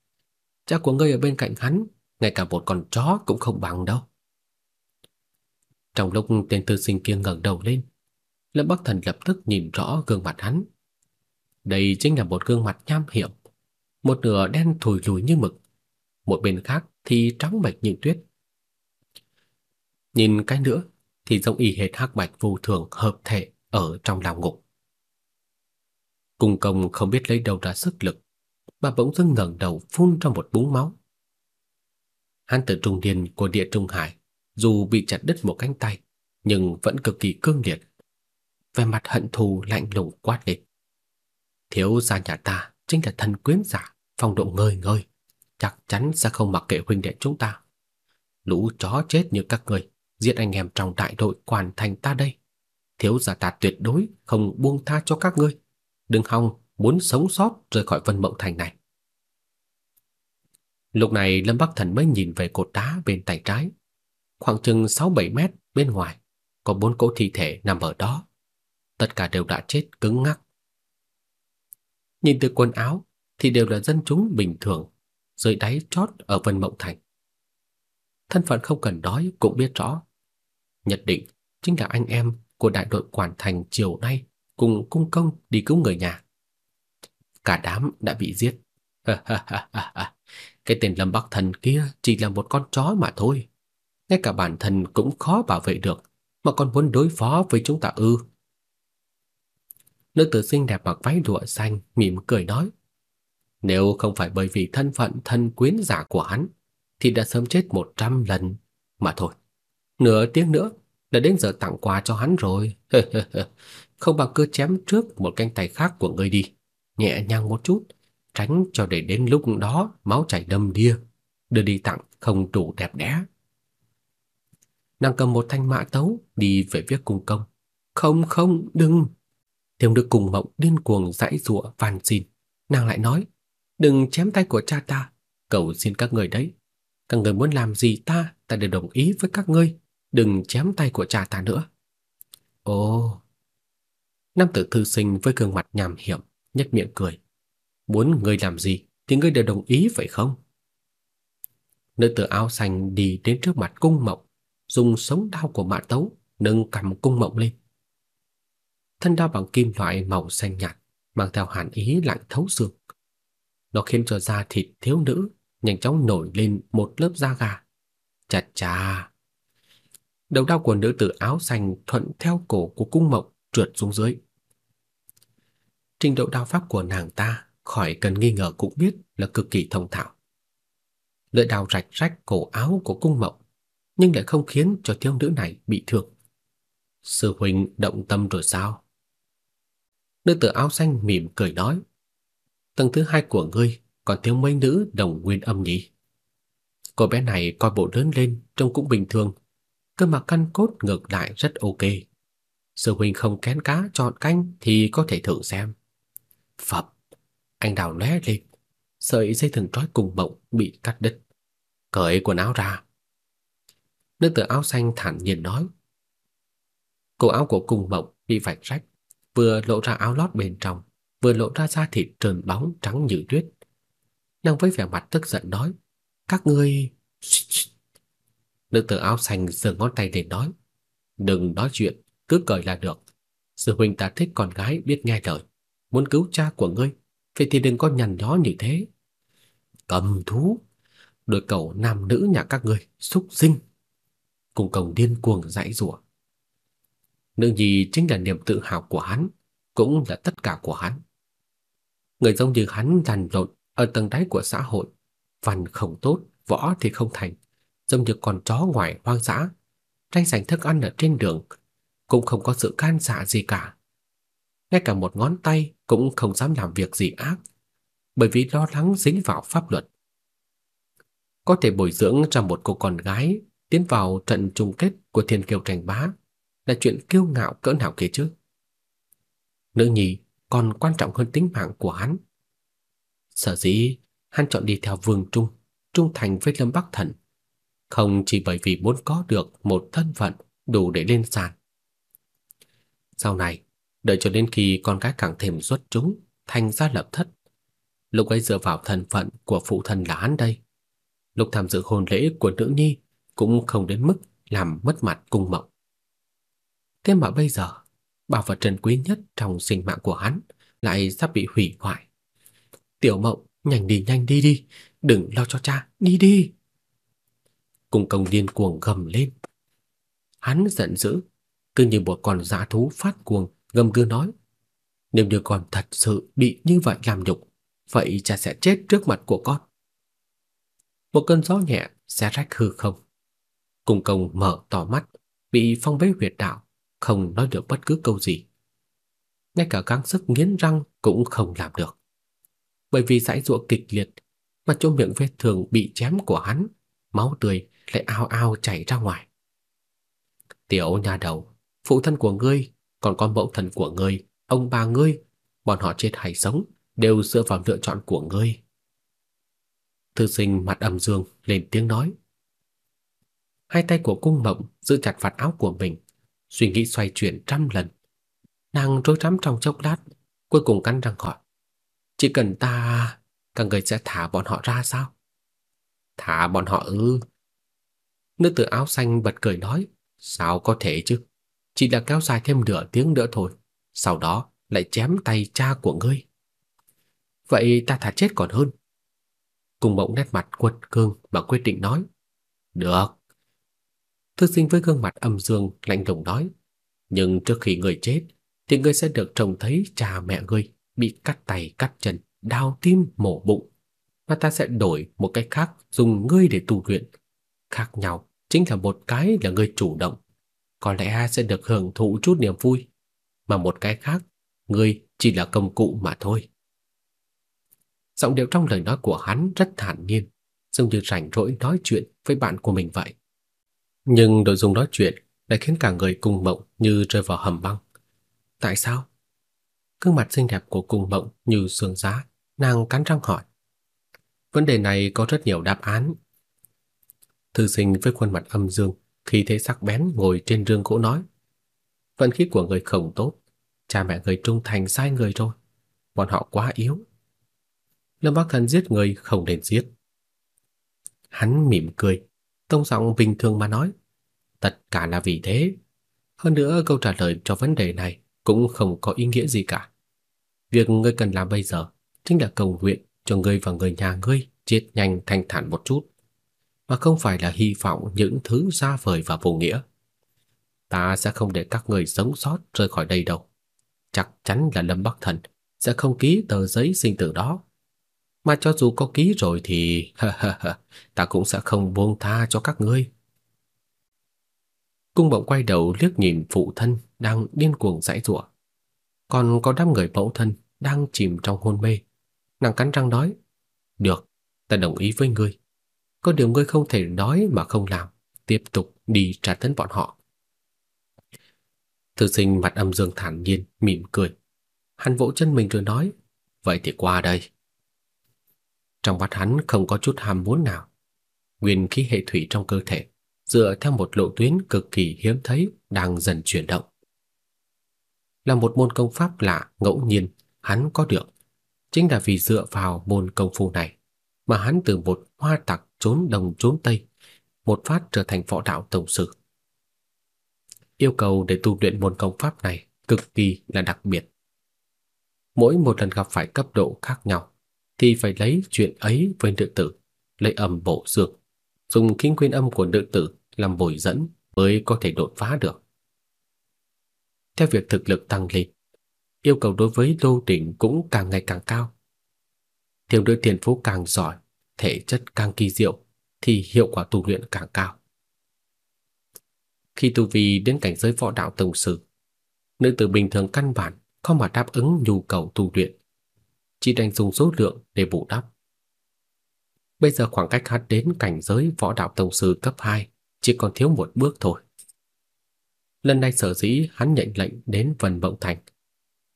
Cha của ngươi ở bên cạnh hắn, ngay cả một con chó cũng không bằng đâu. Trong lúc tên tư sinh kia ngẩng đầu lên, Lâm Bắc Thần lập tức nhìn rõ gương mặt hắn. Đây chính là một gương mặt nham hiểm, một nửa đen thùi lùi như mực, một bên khác thì trắng bệch như tuyết. Nhìn cái nữa thì giống y hệt hắc bạch vô thường hợp thể ở trong lao ngục. Cung công không biết lấy đâu ra sức lực, mà bỗng dưng ngẩng đầu phun ra một búng máu. Hắn tử trung niên của địa trung hải, dù bị chặt đứt một cánh tay, nhưng vẫn cực kỳ cương liệt. Vẻ mặt hận thù lạnh lùng quát lên. Thiếu gia nhà ta chính là thần quyến giả, phong độ ngời ngời, chắc chắn sẽ không mặc kệ huynh đệ chúng ta. Lũ chó chết như các người, giết anh em trong đại đội quản thành ta đây. Thiếu gia ta tuyệt đối không buông tha cho các ngươi. Đừng hòng muốn sống sót rời khỏi Vân Mộng Thành này. Lúc này Lâm Bắc Thần mới nhìn về cột đá bên tay trái. Khoảng chừng 6-7 mét bên ngoài, có bốn cỗ thi thể nằm ở đó. Tất cả đều đã chết cứng ngắc. Nhìn từ quần áo thì đều là dân chúng bình thường, dưới đáy chót ở Vân Mộng Thành. Thân phận không cần nói cũng biết rõ. Nhất định chính là anh em của đại đội quản thành chiều nay cùng cung công đi cứu người nhà. Cả đám đã bị giết. Cái tên Lâm Bắc Thần kia chỉ là một con chó mà thôi. Ngay cả bản thân cũng khó bảo vệ được, mà còn muốn đối phó với chúng ta ư. Nữ tử xinh đẹp mặc váy lụa xanh mỉm cười nói. Nếu không phải bởi vì thân phận thân quyến giả của hắn, thì đã sớm chết một trăm lần mà thôi. Nửa tiếng nữa đã đến giờ tặng quà cho hắn rồi. không bằng cứ chém trước một cánh tay khác của ngươi đi, nhẹ nhàng một chút, tránh cho để đến lúc đó máu chảy đầm đìa, đưa đi tặng không đủ đẹp đẽ. Nàng cầm một thanh mã tấu đi về phía cung công. "Không không, đừng." Thiếu nữ cùng mộng điên cuồng giãy giụa van xin, nàng lại nói: "Đừng chém tay của cha ta, cầu xin các người đấy, các người muốn làm gì ta, ta đều đồng ý với các ngươi, đừng chém tay của cha ta nữa." Ồ. Nam tử thư sinh với gương mặt nham hiểm, nhếch miệng cười. Muốn ngươi làm gì thì ngươi đều đồng ý phải không? Nữ tử áo xanh đi đến trước mặt cung mộng, dùng sống đao của mã tấu nâng cầm cung mộng lên. Thân đao bằng kim loại màu xanh nhạt, mang theo hàn ý lạnh thấu xương. Nó khiến cho da thịt thiếu nữ nhanh chóng nổi lên một lớp da gà. Chà chà. Đầu đao của nữ tử áo xanh thuận theo cổ của cung mộng trượt xuống dưới. Trình độ đao pháp của nàng ta khỏi cần nghi ngờ cũng biết là cực kỳ thông thạo. Lưỡi đao rạch rách cổ áo của cung mộng, nhưng lại không khiến cho thiếu nữ này bị thương. Sư huynh động tâm rồi sao? Nữ tử áo xanh mỉm cười nói, tầng thứ hai của ngươi còn thiếu mấy nữ đồng nguyên âm nhỉ? Cô bé này coi bộ lớn lên trông cũng bình thường, cơ mà căn cốt ngược lại rất ok. Sư huynh không kén cá chọn canh thì có thể thử xem. Phập, anh đào lóe lên, sợi dây thừng trói cùng mộng bị cắt đứt. Cởi quần áo ra. Nữ tử áo xanh thản nhiên nói. Cổ áo của cùng mộng bị vạch rách, vừa lộ ra áo lót bên trong, vừa lộ ra da thịt trơn bóng trắng như tuyết. Nàng với vẻ mặt tức giận nói, các ngươi... Nữ tử áo xanh giơ ngón tay lên nói, đừng nói chuyện, cứ cười là được. Sư huynh ta thích con gái biết nghe lời, muốn cứu cha của ngươi, vậy thì đừng có nhằn nhó như thế. Cầm thú, đôi cậu nam nữ nhà các ngươi xúc sinh. Cùng cổng điên cuồng dãy rủa. Nữ nhi chính là niềm tự hào của hắn, cũng là tất cả của hắn. Người giống như hắn lăn lộn ở tầng đáy của xã hội, văn không tốt, võ thì không thành, giống như con chó ngoài hoang dã, tranh giành thức ăn ở trên đường, cũng không có sự can xạ gì cả. Ngay cả một ngón tay cũng không dám làm việc gì ác, bởi vì lo lắng dính vào pháp luật. Có thể bồi dưỡng cho một cô con gái tiến vào trận chung kết của thiên kiều tranh bá là chuyện kiêu ngạo cỡ nào kia chứ. Nữ nhi còn quan trọng hơn tính mạng của hắn. Sở dĩ hắn chọn đi theo Vương Trung, trung thành với Lâm Bắc Thần, không chỉ bởi vì muốn có được một thân phận đủ để lên sàn. Sau này, đợi cho đến khi con gái càng thêm xuất chúng, thành ra lập thất, lúc ấy dựa vào thân phận của phụ thân là hắn đây. Lúc tham dự hôn lễ của nữ nhi cũng không đến mức làm mất mặt cung mộng. Thế mà bây giờ, bảo vật trân quý nhất trong sinh mạng của hắn lại sắp bị hủy hoại. Tiểu mộng, nhanh đi nhanh đi đi, đừng lo cho cha, đi đi cùng công điên cuồng gầm lên. Hắn giận dữ, cứ như một con dã thú phát cuồng, gầm gừ nói. Nếu như con thật sự bị như vậy làm nhục, vậy cha sẽ chết trước mặt của con. Một cơn gió nhẹ xé rách hư không. Cung công mở to mắt, bị phong bế huyệt đạo, không nói được bất cứ câu gì. Ngay cả gắng sức nghiến răng cũng không làm được. Bởi vì dãy giụa kịch liệt, mà chỗ miệng vết thương bị chém của hắn, máu tươi lại ao ao chảy ra ngoài. Tiểu nhà đầu, phụ thân của ngươi, còn con mẫu thân của ngươi, ông bà ngươi, bọn họ chết hay sống đều dựa vào lựa chọn của ngươi. Thư sinh mặt âm dương lên tiếng nói. Hai tay của cung mộng giữ chặt vạt áo của mình, suy nghĩ xoay chuyển trăm lần. Nàng rối rắm trong chốc lát, cuối cùng cắn răng hỏi. Chỉ cần ta, các người sẽ thả bọn họ ra sao? Thả bọn họ ư? Nữ tử áo xanh bật cười nói, sao có thể chứ? Chỉ là kéo dài thêm nửa tiếng nữa thôi, sau đó lại chém tay cha của ngươi. Vậy ta thả chết còn hơn. Cùng mộng nét mặt quật cương mà quyết định nói. Được. Thư sinh với gương mặt âm dương lạnh lùng nói. Nhưng trước khi người chết, thì ngươi sẽ được trông thấy cha mẹ ngươi bị cắt tay cắt chân, đau tim mổ bụng. Mà ta sẽ đổi một cách khác dùng ngươi để tu luyện. Khác nhau chính là một cái là ngươi chủ động. Có lẽ sẽ được hưởng thụ chút niềm vui. Mà một cái khác, ngươi chỉ là công cụ mà thôi. Giọng điệu trong lời nói của hắn rất thản nhiên, giống như rảnh rỗi nói chuyện với bạn của mình vậy. Nhưng nội dung nói chuyện lại khiến cả người cung mộng như rơi vào hầm băng. Tại sao? Gương mặt xinh đẹp của cung mộng như sương giá, nàng cắn răng hỏi. Vấn đề này có rất nhiều đáp án. Thư sinh với khuôn mặt âm dương, khi thế sắc bén ngồi trên rương gỗ nói. Vận khí của người không tốt, cha mẹ người trung thành sai người rồi. Bọn họ quá yếu, Lâm Bắc Thần giết người không nên giết. Hắn mỉm cười, tông giọng bình thường mà nói, tất cả là vì thế. Hơn nữa câu trả lời cho vấn đề này cũng không có ý nghĩa gì cả. Việc ngươi cần làm bây giờ chính là cầu nguyện cho ngươi và người nhà ngươi chết nhanh thanh thản một chút, mà không phải là hy vọng những thứ xa vời và vô nghĩa. Ta sẽ không để các người sống sót rời khỏi đây đâu. Chắc chắn là Lâm Bắc Thần sẽ không ký tờ giấy sinh tử đó. Mà cho dù có ký rồi thì ta cũng sẽ không buông tha cho các ngươi. Cung Bổng quay đầu liếc nhìn phụ thân đang điên cuồng giãy giụa. Còn có đám người mẫu thân đang chìm trong hôn mê. Nàng cắn răng nói: "Được, ta đồng ý với ngươi. Có điều ngươi không thể nói mà không làm, tiếp tục đi trả tấn bọn họ." Thư sinh mặt âm dương thản nhiên mỉm cười. Hắn vỗ chân mình rồi nói: "Vậy thì qua đây." Trong mắt hắn không có chút ham muốn nào. Nguyên khí hệ thủy trong cơ thể dựa theo một lộ tuyến cực kỳ hiếm thấy đang dần chuyển động. Là một môn công pháp lạ ngẫu nhiên hắn có được, chính là vì dựa vào môn công phu này mà hắn từ một hoa tặc trốn đông trốn tây, một phát trở thành võ đạo tổng sư. Yêu cầu để tu luyện môn công pháp này cực kỳ là đặc biệt. Mỗi một lần gặp phải cấp độ khác nhau thì phải lấy chuyện ấy với nữ tử, lấy âm bộ dược, dùng kinh quyên âm của nữ tử làm bồi dẫn mới có thể đột phá được. Theo việc thực lực tăng lên, yêu cầu đối với Lô Đỉnh cũng càng ngày càng cao. Thiếu nữ tiền phú càng giỏi, thể chất càng kỳ diệu thì hiệu quả tu luyện càng cao. Khi tu vi đến cảnh giới võ đạo tổng sư, nữ tử bình thường căn bản không mà đáp ứng nhu cầu tu luyện, chỉ đành dùng số lượng để bù đắp. Bây giờ khoảng cách hắn đến cảnh giới võ đạo tổng sư cấp 2 chỉ còn thiếu một bước thôi. Lần này sở dĩ hắn nhận lệnh đến Vân Bộng Thành.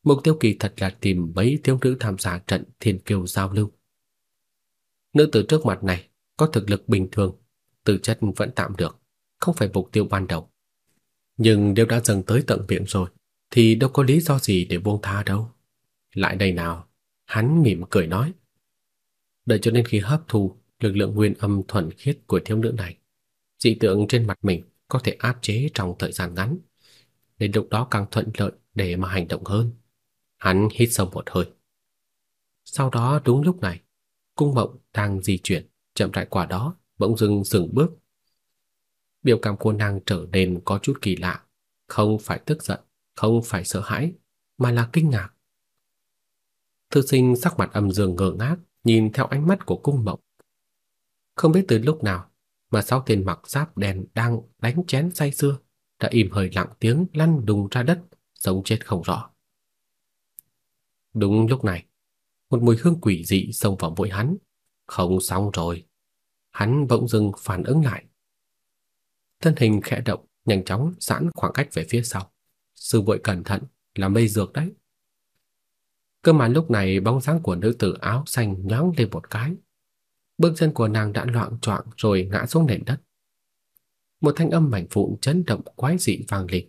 Mục tiêu kỳ thật là tìm mấy thiếu nữ tham gia trận thiên kiêu giao lưu. Nữ tử trước mặt này có thực lực bình thường, tư chất vẫn tạm được, không phải mục tiêu ban đầu. Nhưng nếu đã dần tới tận miệng rồi, thì đâu có lý do gì để buông tha đâu. Lại đây nào, hắn mỉm cười nói. Đợi cho đến khi hấp thu lực lượng nguyên âm thuần khiết của thiếu nữ này, dị tượng trên mặt mình có thể áp chế trong thời gian ngắn, đến lúc đó càng thuận lợi để mà hành động hơn. Hắn hít sâu một hơi. Sau đó đúng lúc này, cung mộng đang di chuyển, chậm rãi qua đó, bỗng dưng dừng bước. Biểu cảm của nàng trở nên có chút kỳ lạ, không phải tức giận, không phải sợ hãi, mà là kinh ngạc. Thư sinh sắc mặt âm dương ngơ ngác, nhìn theo ánh mắt của cung mộng. Không biết từ lúc nào, mà sáu tên mặc giáp đen đang đánh chén say sưa đã im hơi lặng tiếng lăn đùng ra đất, sống chết không rõ. Đúng lúc này, một mùi hương quỷ dị xông vào mũi hắn. Không xong rồi. Hắn bỗng dưng phản ứng lại. Thân hình khẽ động, nhanh chóng giãn khoảng cách về phía sau. Sư vội cẩn thận, là mây dược đấy. Cơ mà lúc này bóng dáng của nữ tử áo xanh nhoáng lên một cái, Bước chân của nàng đã loạn choạng rồi ngã xuống nền đất. Một thanh âm mảnh vụn chấn động quái dị vang lên.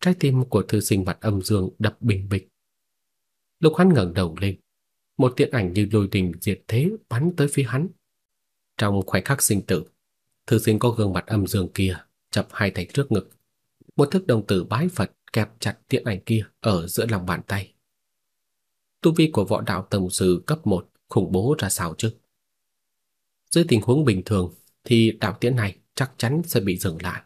Trái tim của thư sinh mặt âm dương đập bình bịch. Lúc hắn ngẩng đầu lên, một tiện ảnh như lôi đình diệt thế bắn tới phía hắn. Trong khoảnh khắc sinh tử, thư sinh có gương mặt âm dương kia chập hai tay trước ngực. Một thức đồng tử bái Phật kẹp chặt tiện ảnh kia ở giữa lòng bàn tay. Tu vi của võ đạo tầng sư cấp 1 khủng bố ra sao chứ? Dưới tình huống bình thường thì đạo tiễn này chắc chắn sẽ bị dừng lại.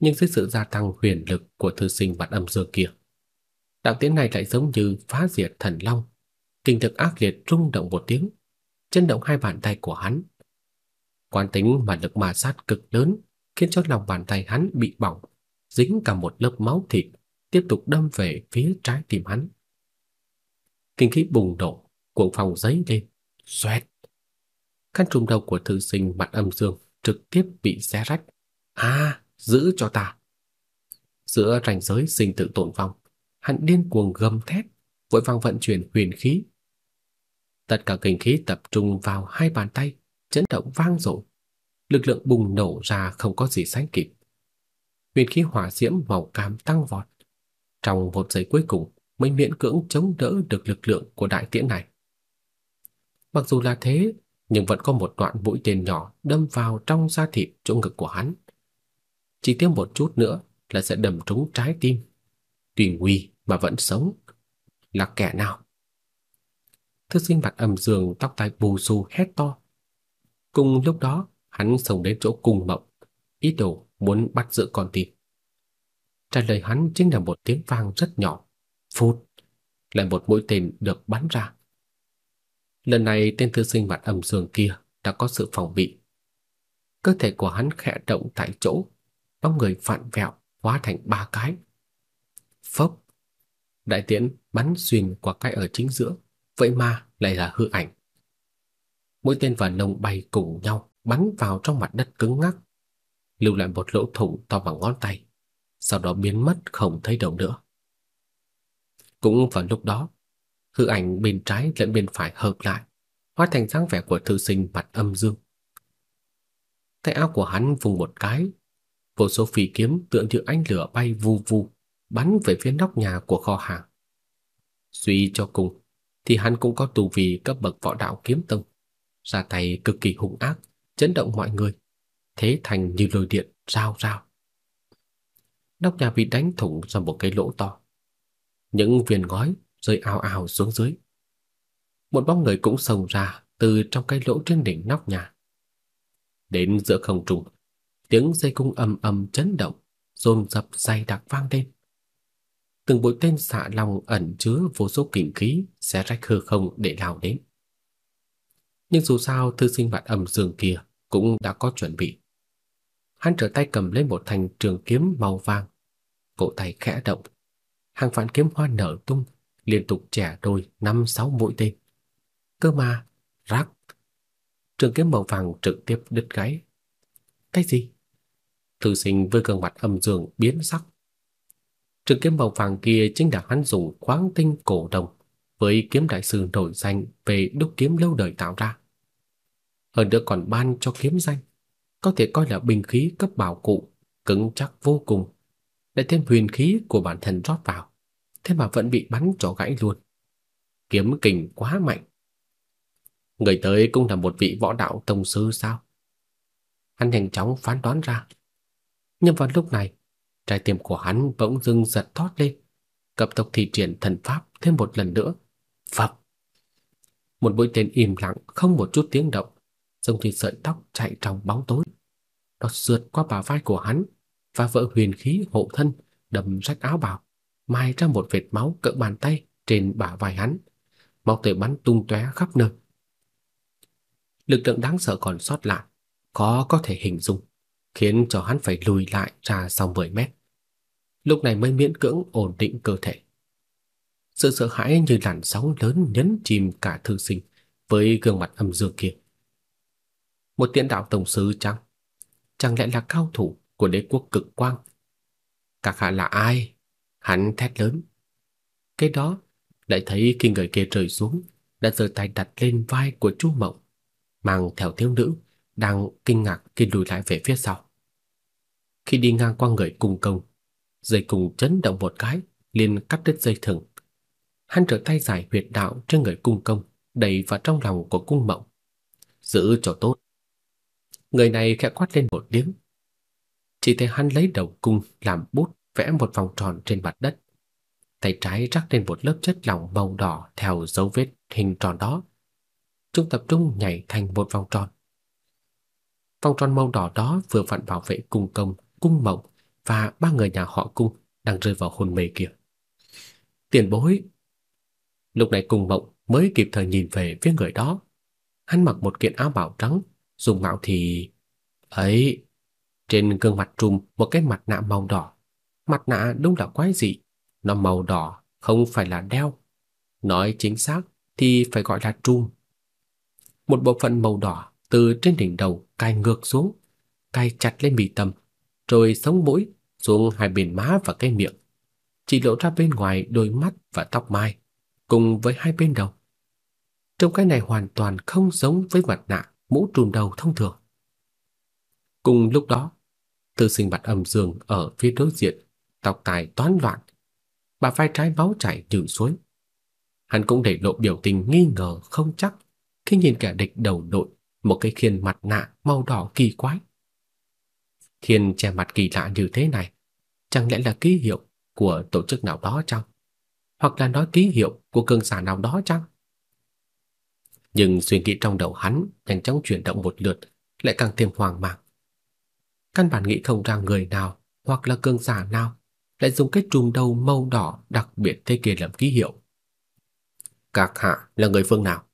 Nhưng dưới sự gia tăng huyền lực của thư sinh mặt âm dương kia, đạo tiễn này lại giống như phá diệt thần long, kinh thực ác liệt rung động một tiếng, chấn động hai bàn tay của hắn. Quán tính mà lực ma sát cực lớn khiến cho lòng bàn tay hắn bị bỏng, dính cả một lớp máu thịt, tiếp tục đâm về phía trái tim hắn. Kinh khí bùng nổ, cuộn phong giấy lên, xoẹt Khăn trùm đầu của thư sinh mặt âm dương trực tiếp bị xé rách. "A, giữ cho ta!" Giữa ranh giới sinh tử tổn vong, hắn điên cuồng gầm thét, vội vàng vận chuyển huyền khí. Tất cả kinh khí tập trung vào hai bàn tay, chấn động vang dội. Lực lượng bùng nổ ra không có gì sánh kịp. Huyền khí hỏa diễm màu cam tăng vọt. Trong một giây cuối cùng mới miễn cưỡng chống đỡ được lực lượng của đại tiễn này. Mặc dù là thế, nhưng vẫn có một đoạn mũi tên nhỏ đâm vào trong da thịt chỗ ngực của hắn. Chỉ tiếc một chút nữa là sẽ đâm trúng trái tim. Tuy nguy mà vẫn sống. Là kẻ nào? Thư sinh mặt âm dương tóc tai bù xù hét to. Cùng lúc đó, hắn sống đến chỗ cùng mộng, ý đồ muốn bắt giữ con tin. trả lời hắn chính là một tiếng vang rất nhỏ. Phút, lại một mũi tên được bắn ra. Lần này tên thư sinh mặt âm dương kia đã có sự phòng bị. Cơ thể của hắn khẽ động tại chỗ, bóng người phản vẹo hóa thành ba cái. Phốc, đại tiễn bắn xuyên qua cái ở chính giữa, vậy mà lại là hư ảnh. Mũi tên và nòng bay cùng nhau bắn vào trong mặt đất cứng ngắc, lưu lại một lỗ thủng to bằng ngón tay, sau đó biến mất không thấy đâu nữa. Cũng vào lúc đó, hư ảnh bên trái lẫn bên phải hợp lại, hóa thành dáng vẻ của thư sinh mặt âm dương. Tay áo của hắn vùng một cái, vô số phi kiếm tựa như ánh lửa bay vu vu, bắn về phía nóc nhà của kho hàng. Suy cho cùng, thì hắn cũng có tu vi cấp bậc võ đạo kiếm tông, ra tay cực kỳ hung ác, chấn động mọi người, thế thành như lôi điện rao rao. Nóc nhà bị đánh thủng ra một cái lỗ to. Những viên ngói rơi ào ào xuống dưới. Một bóng người cũng sồng ra từ trong cái lỗ trên đỉnh nóc nhà. Đến giữa không trung, tiếng dây cung ầm ầm chấn động, dồn dập dày đặc vang lên. Từng mũi tên xạ long ẩn chứa vô số kình khí sẽ rách hư không để lao đến. Nhưng dù sao thư sinh vạn âm dương kia cũng đã có chuẩn bị. Hắn trở tay cầm lên một thanh trường kiếm màu vàng, cổ tay khẽ động, hàng phản kiếm hoa nở tung, liên tục chẻ đôi năm sáu mũi tên. Cơ mà, rắc, trường kiếm màu vàng trực tiếp đứt gáy. Cái gì? Thư sinh với gương mặt âm dương biến sắc. Trường kiếm màu vàng kia chính là hắn dùng khoáng tinh cổ đồng với kiếm đại sư nổi danh về đúc kiếm lâu đời tạo ra. Hơn nữa còn ban cho kiếm danh, có thể coi là bình khí cấp bảo cụ, cứng chắc vô cùng, lại thêm huyền khí của bản thân rót vào, thế mà vẫn bị bắn cho gãy luôn. Kiếm kình quá mạnh. Người tới cũng là một vị võ đạo tông sư sao? Hắn nhanh chóng phán đoán ra. Nhưng vào lúc này, trái tim của hắn bỗng dưng giật thót lên, cấp tốc thi triển thần pháp thêm một lần nữa. Phập. Một mũi tên im lặng không một chút tiếng động, giống như sợi tóc chạy trong bóng tối. Nó sượt qua bả vai của hắn, và vỡ huyền khí hộ thân, đâm rách áo bào, mai ra một vệt máu cỡ bàn tay trên bả vai hắn. Máu tươi bắn tung tóe khắp nơi. Lực lượng đáng sợ còn sót lại, khó có thể hình dung, khiến cho hắn phải lùi lại ra sau 10 mét. Lúc này mới miễn cưỡng ổn định cơ thể. Sự sợ hãi như làn sóng lớn nhấn chìm cả thư sinh với gương mặt âm dương kia. Một tiện đạo tổng sứ chăng? Chẳng lẽ là cao thủ của đế quốc cực quang? Các hạ là ai? Hắn thét lớn. Cái đó, lại thấy khi người kia rơi xuống, đã giơ tay đặt lên vai của Chu Mộng, mang theo thiếu nữ đang kinh ngạc khi lùi lại về phía sau. Khi đi ngang qua người cung công, dây cung chấn động một cái, liền cắt đứt dây thừng. Hắn trở tay giải huyệt đạo trên người cung công, đẩy vào trong lòng của cung mộng. Giữ cho tốt. Người này khẽ quát lên một tiếng. Chỉ thấy hắn lấy đầu cung làm bút vẽ một vòng tròn trên mặt đất. Tay trái rắc lên một lớp chất lỏng màu đỏ theo dấu vết hình tròn đó. Chúng tập trung nhảy thành một vòng tròn. Vòng tròn màu đỏ đó vừa vặn bảo vệ cung công, cung mộng và ba người nhà họ cung đang rơi vào hôn mê kia. Tiền bối. Lúc này cung mộng mới kịp thời nhìn về phía người đó. Hắn mặc một kiện áo bào trắng, dùng mạo thì... ấy, trên gương mặt trùm một cái mặt nạ màu đỏ. Mặt nạ đúng là quái dị, nó màu đỏ, không phải là đeo. Nói chính xác thì phải gọi là trùm. Một bộ phận màu đỏ từ trên đỉnh đầu cài ngược xuống, cài chặt lên bì tầm, rồi sống mũi xuống hai bên má và cái miệng, chỉ lộ ra bên ngoài đôi mắt và tóc mai, cùng với hai bên đầu. Trông cái này hoàn toàn không giống với mặt nạ mũ trùm đầu thông thường. Cùng lúc đó, Tư sinh mặt âm dương ở phía đối diện, tóc tai toán loạn, bà vai trái máu chảy như suối. Hắn cũng để lộ biểu tình nghi ngờ không chắc khi nhìn kẻ địch đầu đội một cái khiên mặt nạ màu đỏ kỳ quái. Khiên che mặt kỳ lạ như thế này, chẳng lẽ là ký hiệu của tổ chức nào đó chăng? Hoặc là nói ký hiệu của cường giả nào đó chăng? Nhưng suy nghĩ trong đầu hắn nhanh chóng chuyển động một lượt, lại càng thêm hoang mang căn bản nghĩ không ra người nào hoặc là cường giả nào lại dùng cái trùm đầu màu đỏ đặc biệt thế kia làm ký hiệu. Các hạ là người phương nào?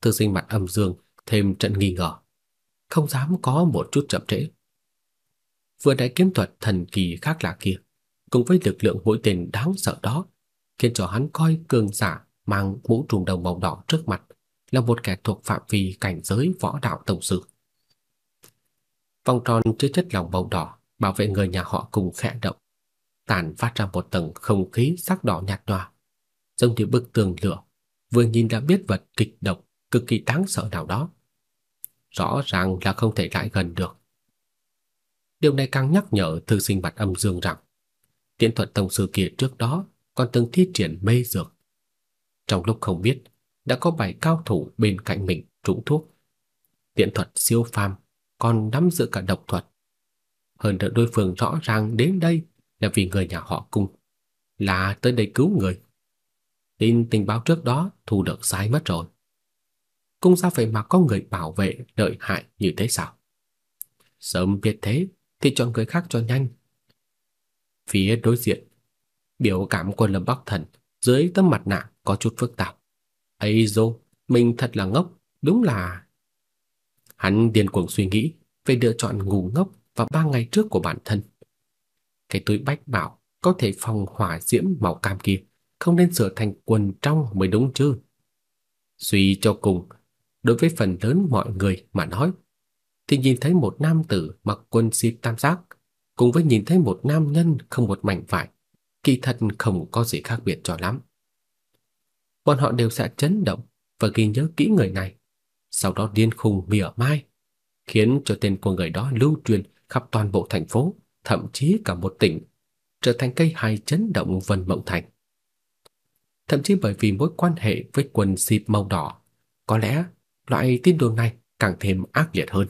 Thư sinh mặt âm dương thêm trận nghi ngờ, không dám có một chút chậm trễ. Vừa đại kiếm thuật thần kỳ khác lạ kia, cùng với lực lượng mũi tên đáng sợ đó, khiến cho hắn coi cường giả mang mũ trùm đầu màu đỏ trước mặt là một kẻ thuộc phạm vi cảnh giới võ đạo tổng sư. Vòng tròn chứa chất lỏng màu đỏ bảo vệ người nhà họ cùng khẽ động, tàn phát ra một tầng không khí sắc đỏ nhạt nhòa, giống như bức tường lửa, vừa nhìn đã biết vật kịch độc cực kỳ đáng sợ nào đó. Rõ ràng là không thể lại gần được. Điều này càng nhắc nhở thư sinh mặt âm dương rằng tiến thuật tổng sư kia trước đó còn từng thi triển mê dược. Trong lúc không biết, đã có bảy cao thủ bên cạnh mình trúng thuốc. tiện thuật siêu phàm còn nắm giữ cả độc thuật. Hơn nữa đối phương rõ ràng đến đây là vì người nhà họ cung, là tới đây cứu người. Tin tình báo trước đó thu được sai mất rồi. Cung sao phải mà có người bảo vệ lợi hại như thế sao? Sớm biết thế thì chọn người khác cho nhanh. Phía đối diện, biểu cảm của Lâm Bắc Thần dưới tấm mặt nạ có chút phức tạp. Ấy dô, mình thật là ngốc, đúng là... Hắn điên cuồng suy nghĩ về lựa chọn ngu ngốc vào ba ngày trước của bản thân. Cái túi bách bảo có thể phòng hỏa diễm màu cam kia không nên sửa thành quần trong mới đúng chứ. Suy cho cùng, đối với phần lớn mọi người mà nói, thì nhìn thấy một nam tử mặc quần xịp tam giác cùng với nhìn thấy một nam nhân không một mảnh vải, kỳ thật không có gì khác biệt cho lắm. Bọn họ đều sẽ chấn động và ghi nhớ kỹ người này, sau đó điên khùng mỉa mai, khiến cho tên của người đó lưu truyền khắp toàn bộ thành phố, thậm chí cả một tỉnh, trở thành cây hài chấn động Vân Mộng Thành. Thậm chí bởi vì mối quan hệ với quần xịp màu đỏ, có lẽ loại tin đồn này càng thêm ác liệt hơn.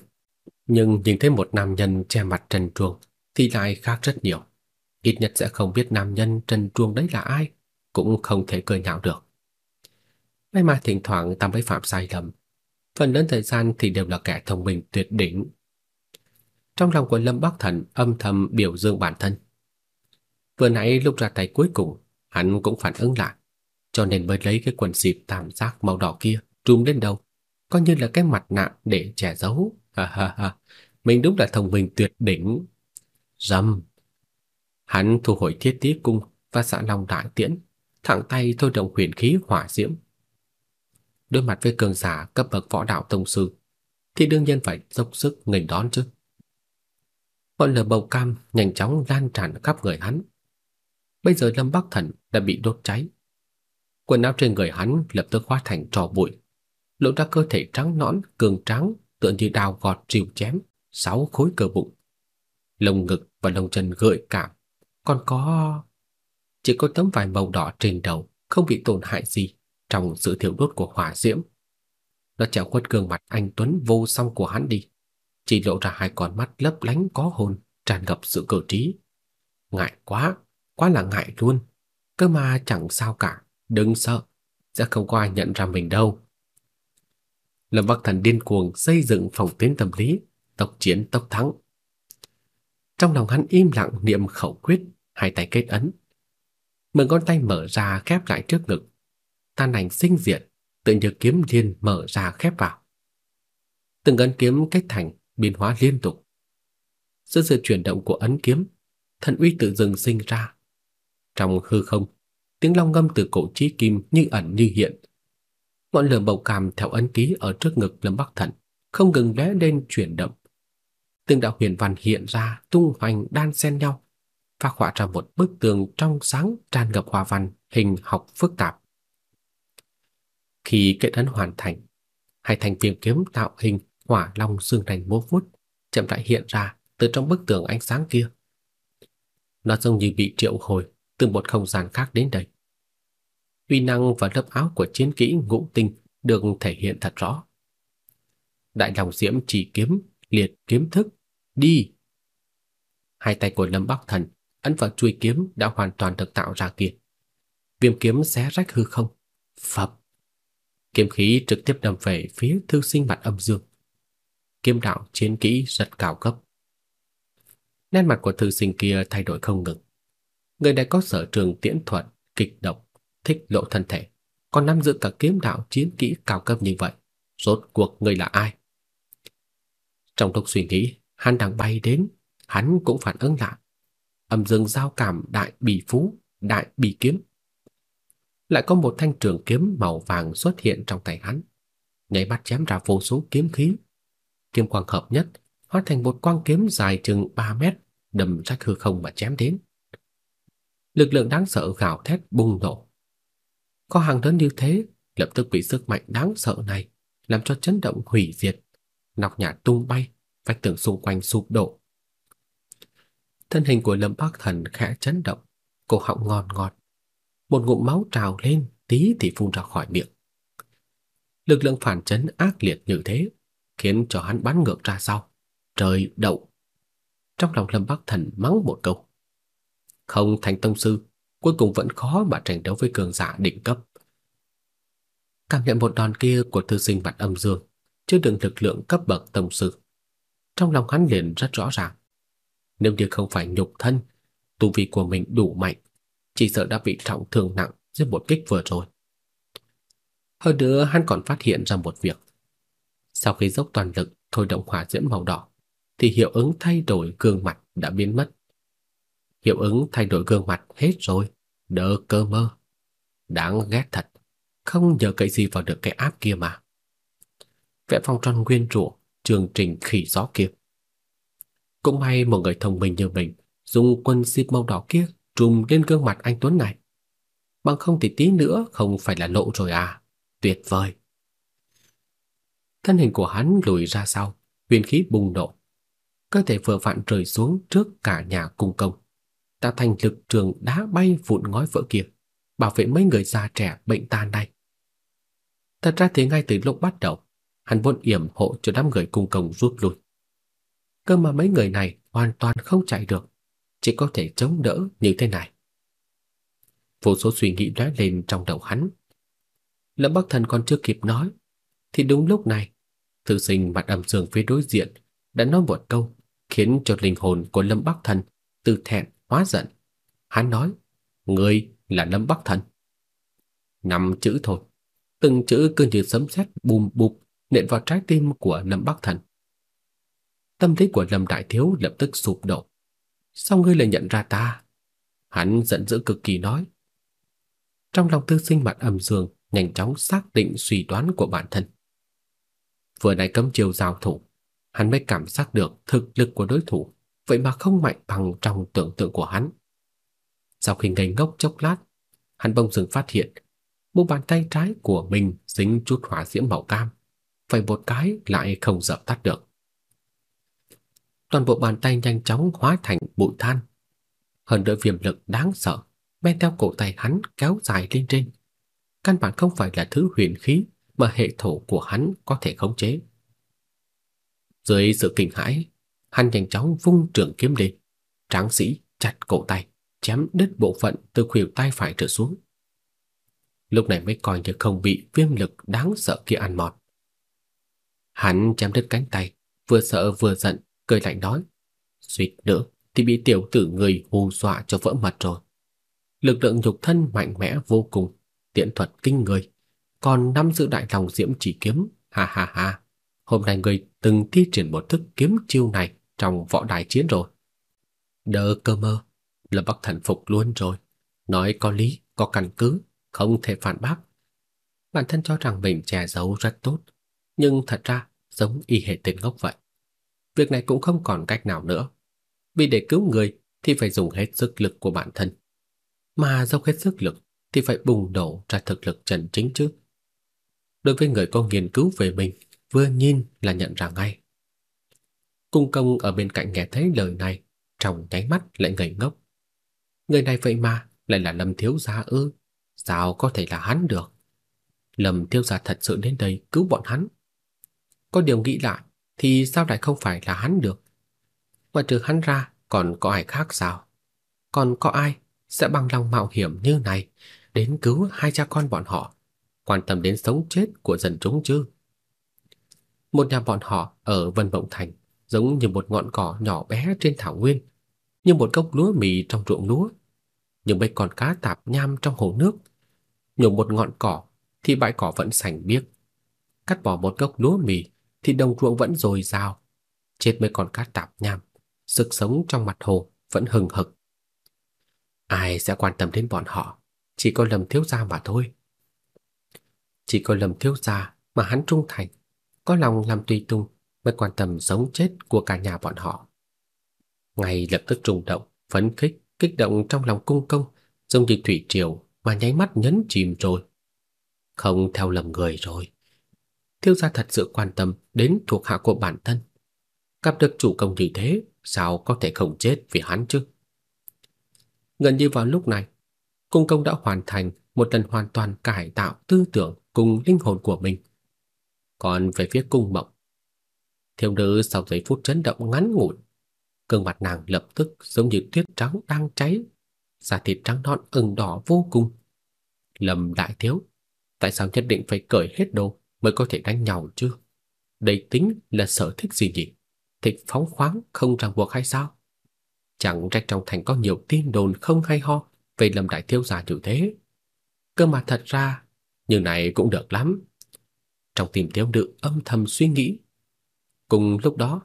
Nhưng nhìn thấy một nam nhân che mặt trần truồng thì lại khác rất nhiều. Ít nhất sẽ không biết nam nhân trần truồng đấy là ai, cũng không thể cười nhạo được. May mà thỉnh thoảng ta mới phạm sai lầm, phần lớn thời gian thì đều là kẻ thông minh tuyệt đỉnh. Trong lòng của Lâm Bắc Thần âm thầm biểu dương bản thân. Vừa nãy lúc ra tay cuối cùng, hắn cũng phản ứng lại, cho nên mới lấy cái quần xịp tam giác màu đỏ kia trùm lên đầu, coi như là cái mặt nạ để che giấu. Ha ha ha, mình đúng là thông minh tuyệt đỉnh. Rầm. Hắn thu hồi thiết tí cung và xạ long đại tiễn, thẳng tay thôi động huyền khí hỏa diễm. Đối mặt với cường giả cấp bậc võ đạo tông sư, thì đương nhiên phải dốc sức nghênh đón chứ. Ngọn lửa bầu cam nhanh chóng lan tràn khắp người hắn. Bây giờ Lâm Bắc Thần đã bị đốt cháy. Quần áo trên người hắn lập tức hóa thành tro bụi, lộ ra cơ thể trắng nõn, cường tráng, tựa như đào gọt rìu chém, sáu khối cơ bụng. Lồng ngực và lồng chân gợi cảm, còn có chỉ có tấm vải màu đỏ trên đầu không bị tổn hại gì trong sự thiêu đốt của hỏa diễm. Nó chạm khuất gương mặt anh tuấn vô song của hắn đi, chỉ lộ ra hai con mắt lấp lánh có hồn, tràn ngập sự cơ trí. Ngại quá, quá là ngại luôn. Cơ mà chẳng sao cả, đừng sợ, sẽ không có ai nhận ra mình đâu. Lâm Bắc Thần điên cuồng xây dựng phòng tuyến tâm lý, tốc chiến tốc thắng. Trong lòng hắn im lặng niệm khẩu quyết, hai tay kết ấn. Mười ngón tay mở ra khép lại trước ngực. Tan ảnh sinh diệt, tự như kiếm liên mở ra khép vào. Từng ấn kiếm kết thành, biến hóa liên tục. Dưới sự chuyển động của ấn kiếm, thần uy tự dưng sinh ra. Trong hư không, tiếng long ngâm từ cổ chí kim như ẩn như hiện, Ngọn lửa bầu cam theo ấn ký ở trước ngực Lâm Bắc Thần không ngừng lóe lên chuyển động. Từng đạo huyền văn hiện ra, tung hoành đan xen nhau, phác họa ra một bức tường trong sáng tràn ngập hoa văn hình học phức tạp. Khi kết ấn hoàn thành, hai thanh viên kiếm tạo hình hỏa long xương thành múa vút chậm rãi hiện ra từ trong bức tường ánh sáng kia. Nó giống như bị triệu hồi từ một không gian khác đến đây uy năng và lớp áo của chiến kỹ ngũ tinh được thể hiện thật rõ. Đại lòng Diễm chỉ kiếm, liệt kiếm thức, đi. Hai tay của Lâm Bắc Thần ấn vào chuôi kiếm đã hoàn toàn được tạo ra kia. Viêm kiếm xé rách hư không, phập. Kiếm khí trực tiếp đâm về phía thư sinh mặt âm dương. Kiếm đạo chiến kỹ rất cao cấp. Nét mặt của thư sinh kia thay đổi không ngừng. Người đã có sở trường tiễn thuật, kịch độc, thích lộ thân thể, còn nắm giữ cả kiếm đạo chiến kỹ cao cấp như vậy. Rốt cuộc người là ai? Trong lúc suy nghĩ, hắn đang bay đến, hắn cũng phản ứng lại. Âm dương giao cảm đại bì phú, đại bì kiếm. Lại có một thanh trường kiếm màu vàng xuất hiện trong tay hắn, nhảy mắt chém ra vô số kiếm khí. Kiếm quang hợp nhất, hóa thành một quang kiếm dài chừng 3 mét, đâm rách hư không mà chém đến. Lực lượng đáng sợ gào thét bùng nổ. Có hàng lớn như thế, lập tức bị sức mạnh đáng sợ này làm cho chấn động hủy diệt, nóc nhà tung bay, vách tường xung quanh sụp đổ. Thân hình của Lâm Bắc Thần khẽ chấn động, cổ họng ngọt ngọt, một ngụm máu trào lên, tí thì phun ra khỏi miệng. Lực lượng phản chấn ác liệt như thế, khiến cho hắn bắn ngược ra sau. Trời đậu. Trong lòng Lâm Bắc Thần mắng một câu. Không thành tông sư, cuối cùng vẫn khó mà tranh đấu với cường giả đỉnh cấp. Cảm nhận một đòn kia của thư sinh mặt âm dương, chưa đựng lực lượng cấp bậc tông sư. Trong lòng hắn liền rất rõ ràng. Nếu như không phải nhục thân, tu vi của mình đủ mạnh, chỉ sợ đã bị trọng thương nặng dưới một kích vừa rồi. Hơn nữa hắn còn phát hiện ra một việc. Sau khi dốc toàn lực thôi động hỏa diễm màu đỏ, thì hiệu ứng thay đổi gương mặt đã biến mất. Hiệu ứng thay đổi gương mặt hết rồi, đỡ cơ mơ. Đáng ghét thật, không nhờ cậy gì vào được cái áp kia mà. Vẽ phong tròn nguyên rủa, chương trình khỉ gió kia. Cũng may một người thông minh như mình dùng quân xịp màu đỏ kia trùm lên gương mặt anh Tuấn này. Bằng không thì tí nữa không phải là lộ rồi à. Tuyệt vời. Thân hình của hắn lùi ra sau, huyền khí bùng nổ. Cơ thể vừa vặn rơi xuống trước cả nhà cung công, tạo thành lực trường đá bay vụn ngói vỡ kia, bảo vệ mấy người già trẻ bệnh tàn này. Thật ra thì ngay từ lúc bắt đầu, hắn vốn yểm hộ cho đám người cung công rút lui. Cơ mà mấy người này hoàn toàn không chạy được, chỉ có thể chống đỡ như thế này. Vô số suy nghĩ lóe lên trong đầu hắn. Lâm Bắc Thần còn chưa kịp nói, thì đúng lúc này, thư sinh mặt âm dương phía đối diện đã nói một câu khiến cho linh hồn của Lâm Bắc Thần từ thẹn hóa giận. Hắn nói, người là Lâm Bắc Thần. Năm chữ thôi, từng chữ cứ như sấm sét bùm bụp nện vào trái tim của Lâm Bắc Thần. Tâm lý của Lâm Đại Thiếu lập tức sụp đổ. Sao ngươi lại nhận ra ta? Hắn giận dữ cực kỳ nói. Trong lòng tư sinh mặt âm dương nhanh chóng xác định suy đoán của bản thân. Vừa nãy cấm chiều giao thủ, hắn mới cảm giác được thực lực của đối thủ, vậy mà không mạnh bằng trong tưởng tượng của hắn. Sau khi ngây ngốc chốc lát, hắn bỗng dưng phát hiện, mu bàn tay trái của mình dính chút hỏa diễm màu cam, phải một cái lại không dập tắt được. Toàn bộ bàn tay nhanh chóng hóa thành bụi than. Hơn nữa viêm lực đáng sợ, men theo cổ tay hắn kéo dài lên trên. Căn bản không phải là thứ huyền khí mà hệ thổ của hắn có thể khống chế. Dưới sự kinh hãi, hắn nhanh chóng vung trường kiếm đi, tráng sĩ chặt cổ tay, chém đứt bộ phận từ khuỷu tay phải trở xuống. Lúc này mới coi như không bị viêm lực đáng sợ kia ăn mòn. Hắn chém đứt cánh tay, vừa sợ vừa giận, cười lạnh nói: "Suýt nữa thì bị tiểu tử người hù dọa cho vỡ mặt rồi." Lực lượng nhục thân mạnh mẽ vô cùng, tiện thuật kinh người, còn năm giữ đại lòng diễm chỉ kiếm, ha ha ha. Hôm nay người từng thi triển một thức kiếm chiêu này trong võ đài chiến rồi. Đỡ cơ mơ, Lâm Bắc Thần phục luôn rồi, nói có lý, có căn cứ, không thể phản bác. Bản thân cho rằng mình che giấu rất tốt, nhưng thật ra giống y hệ tên ngốc vậy. Việc này cũng không còn cách nào nữa. Vì để cứu người thì phải dùng hết sức lực của bản thân. Mà dốc hết sức lực thì phải bùng nổ ra thực lực chân chính chứ. Đối với người có nghiên cứu về mình, vừa nhìn là nhận ra ngay. Cung công ở bên cạnh nghe thấy lời này, trong nháy mắt lại ngây ngốc. Người này vậy mà lại là Lâm Thiếu Gia ư? Sao có thể là hắn được? Lâm Thiếu Gia thật sự đến đây cứu bọn hắn. Có điều nghĩ lại, thì sao lại không phải là hắn được? Ngoài trừ hắn ra, còn có ai khác sao? Còn có ai sẽ bằng lòng mạo hiểm như này đến cứu hai cha con bọn họ, quan tâm đến sống chết của dân chúng chứ? Một nhà bọn họ ở Vân Mộng Thành giống như một ngọn cỏ nhỏ bé trên thảo nguyên, như một cốc lúa mì trong ruộng lúa, như mấy con cá tạp nham trong hồ nước. Nhổ một ngọn cỏ thì bãi cỏ vẫn xanh biếc. Cắt bỏ một gốc lúa mì thì đồng ruộng vẫn dồi dào. Chết mấy con cá tạp nham, sức sống trong mặt hồ vẫn hừng hực. Ai sẽ quan tâm đến bọn họ, chỉ có Lâm thiếu gia mà thôi. Chỉ có Lâm thiếu gia mà hắn trung thành, có lòng làm tùy tùng mới quan tâm sống chết của cả nhà bọn họ. Ngay lập tức rung động, phấn khích, kích động trong lòng cung công, giống như thủy triều mà nháy mắt nhấn chìm rồi. Không theo lầm người rồi. Thiếu gia thật sự quan tâm đến thuộc hạ của bản thân. Gặp được chủ công như thế, sao có thể không chết vì hắn chứ? Gần như vào lúc này, cung công đã hoàn thành một lần hoàn toàn cải tạo tư tưởng cùng linh hồn của mình. Còn về phía cung mộng, thiếu nữ sau giây phút chấn động ngắn ngủi, gương mặt nàng lập tức giống như tuyết trắng đang cháy, da thịt trắng nõn ửng đỏ vô cùng. Lâm đại thiếu, tại sao nhất định phải cởi hết đồ mới có thể đánh nhau chứ? Đây tính là sở thích gì nhỉ? Thích phóng khoáng không ràng buộc hay sao? Chẳng trách trong thành có nhiều tin đồn không hay ho về Lâm đại thiếu gia như thế. Cơ mà thật ra, như này cũng được lắm. Trong tim thiếu nữ âm thầm suy nghĩ. Cùng lúc đó,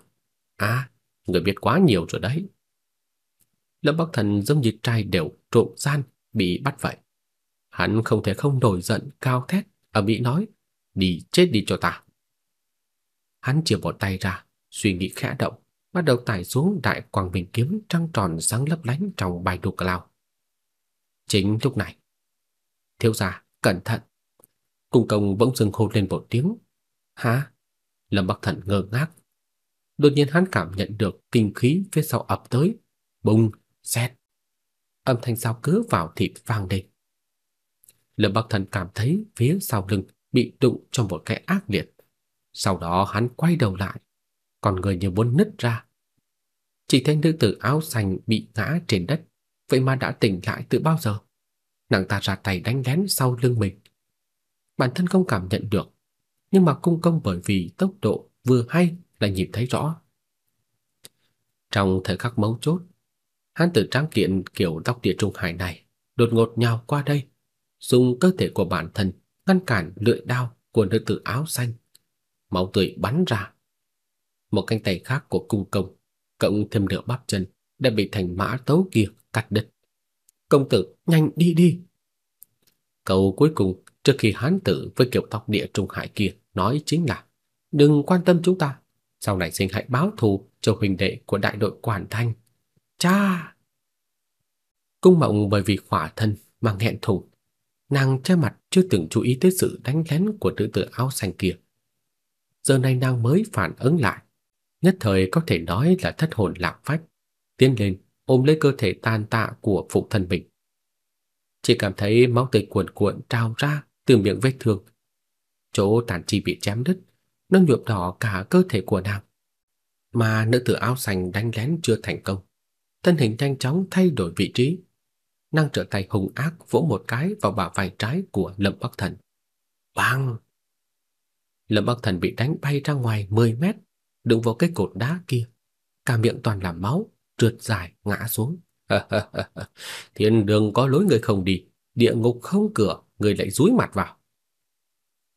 à, người biết quá nhiều rồi đấy. Lâm Bắc Thần giống như trai đều trộm gian bị bắt vậy. Hắn không thể không nổi giận cao thét ở Mỹ nói, đi chết đi cho ta. Hắn chìa một tay ra, suy nghĩ khẽ động, bắt đầu tải xuống đại quang bình kiếm trăng tròn sáng lấp lánh trong bài đục lao. Chính lúc này, thiếu gia, cẩn thận. Cung công bỗng dưng hô lên một tiếng. Hả? Lâm Bắc Thần ngơ ngác. Đột nhiên hắn cảm nhận được kinh khí phía sau ập tới. Bùng, xét. Âm thanh sao cứa vào thịt vang lên. Lâm Bắc Thần cảm thấy phía sau lưng bị đụng trong một cái ác liệt. Sau đó hắn quay đầu lại, còn người như muốn nứt ra. Chỉ thấy nữ tử áo xanh bị ngã trên đất, vậy mà đã tỉnh lại từ bao giờ? Nàng ta ra tay đánh lén sau lưng mình. Bản thân không cảm nhận được, nhưng mà cung công bởi vì tốc độ vừa hay lại nhìn thấy rõ. Trong thời khắc mấu chốt, hắn tử tráng kiện kiểu tóc địa trung hải này đột ngột nhào qua đây, dùng cơ thể của bản thân ngăn cản lưỡi đao của nữ tử áo xanh. Máu tươi bắn ra. Một cánh tay khác của cung công, cộng thêm nửa bắp chân đã bị thành mã tấu kia cắt đứt. Công tử, nhanh đi đi. Câu cuối cùng trước khi hán tử với kiểu tóc địa trung hải kia nói chính là đừng quan tâm chúng ta, sau này sinh hãy báo thù cho huynh đệ của đại đội Quản Thanh. Cha! Cung mộng bởi vì khỏa thân mà nghẹn thùng, nàng che mặt chưa từng chú ý tới sự đánh lén của nữ tử áo xanh kia. Giờ này nàng mới phản ứng lại, nhất thời có thể nói là thất hồn lạc phách, tiến lên ôm lấy cơ thể tàn tạ của phụ thân mình. Chỉ cảm thấy máu tươi cuồn cuộn trào ra từ miệng vết thương. Chỗ tàn chi bị chém đứt, nó nhuộm đỏ cả cơ thể của nàng. Mà nữ tử áo xanh đánh lén chưa thành công. Thân hình nhanh chóng thay đổi vị trí. Nàng trở tay hung ác vỗ một cái vào bả vai trái của Lâm Bắc Thần. Bang! Lâm Bắc Thần bị đánh bay ra ngoài 10 mét, đụng vào cái cột đá kia. Cả miệng toàn là máu, trượt dài ngã xuống. Thiên đường có lối người không đi, địa ngục không cửa, người lại dúi mặt vào.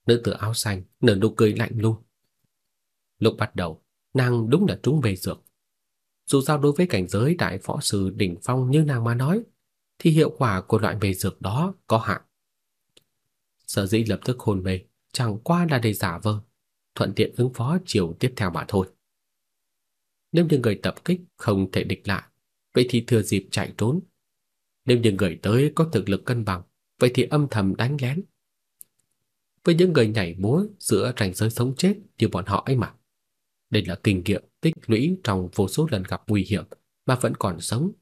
Nữ tử áo xanh nở nụ cười lạnh lùng. Lúc bắt đầu, nàng đúng là trúng về dược. Dù sao đối với cảnh giới đại võ sư đỉnh phong như nàng mà nói, thì hiệu quả của loại về dược đó có hạn. Sở dĩ lập tức hôn mê, chẳng qua là để giả vờ, thuận tiện ứng phó chiều tiếp theo mà thôi. Nếu như người tập kích không thể địch lại, vậy thì thừa dịp chạy trốn. Nếu như người tới có thực lực cân bằng, vậy thì âm thầm đánh lén. Với những người nhảy múa giữa ranh giới sống chết như bọn họ ấy mà. Đây là kinh nghiệm tích lũy trong vô số lần gặp nguy hiểm mà vẫn còn sống.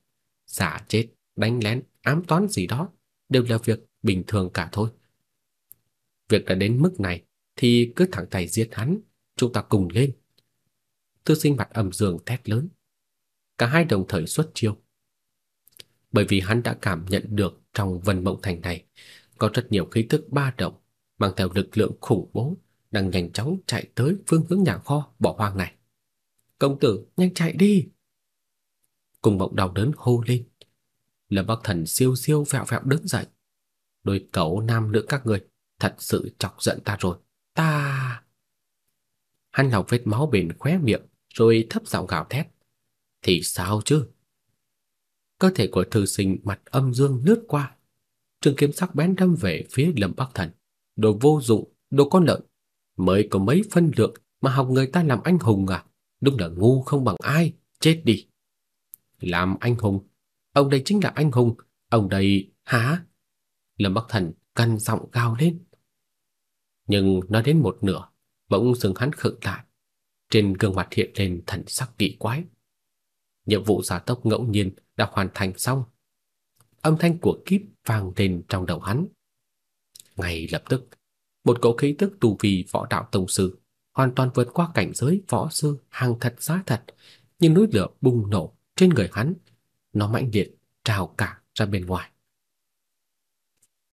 Giả chết, đánh lén, ám toán gì đó đều là việc bình thường cả thôi. Việc đã đến mức này thì cứ thẳng tay giết hắn, chúng ta cùng lên. Tư sinh mặt ẩm dường thét lớn. Cả hai đồng thời xuất chiêu. Bởi vì hắn đã cảm nhận được trong vân mộng thành này có rất nhiều khí tức ba động mang theo lực lượng khủng bố đang nhanh chóng chạy tới phương hướng nhà kho bỏ hoang này. Công tử, nhanh chạy đi! cùng Mộng đau đớn hô lên. Lâm Bắc Thần siêu siêu vẹo vẹo đứng dậy. Đôi cậu nam nữ các người thật sự chọc giận ta rồi. Ta... Hắn lau vết máu bên khóe miệng rồi thấp giọng gào thét. Thì sao chứ? Cơ thể của thư sinh mặt âm dương lướt qua. Trường kiếm sắc bén đâm về phía Lâm Bắc Thần. Đồ vô dụng, đồ con lợn. Mới có mấy phân lượng mà học người ta làm anh hùng à? Đúng là ngu không bằng ai, chết đi. Làm anh hùng? Ông đây chính là anh hùng, ông đây hả? Lâm Bắc Thần cằn giọng cao lên. Nhưng nói đến một nửa, bỗng dừng hắn khựng lại. Trên gương mặt hiện lên thần sắc kỳ quái. Nhiệm vụ giả tốc ngẫu nhiên đã hoàn thành xong. Âm thanh của kíp vang lên trong đầu hắn. Ngay lập tức, một cỗ khí tức tu vi võ đạo tông sư hoàn toàn vượt qua cảnh giới võ sư hàng thật giá thật, như núi lửa bùng nổ trên người hắn, nó mãnh liệt trào cả ra bên ngoài.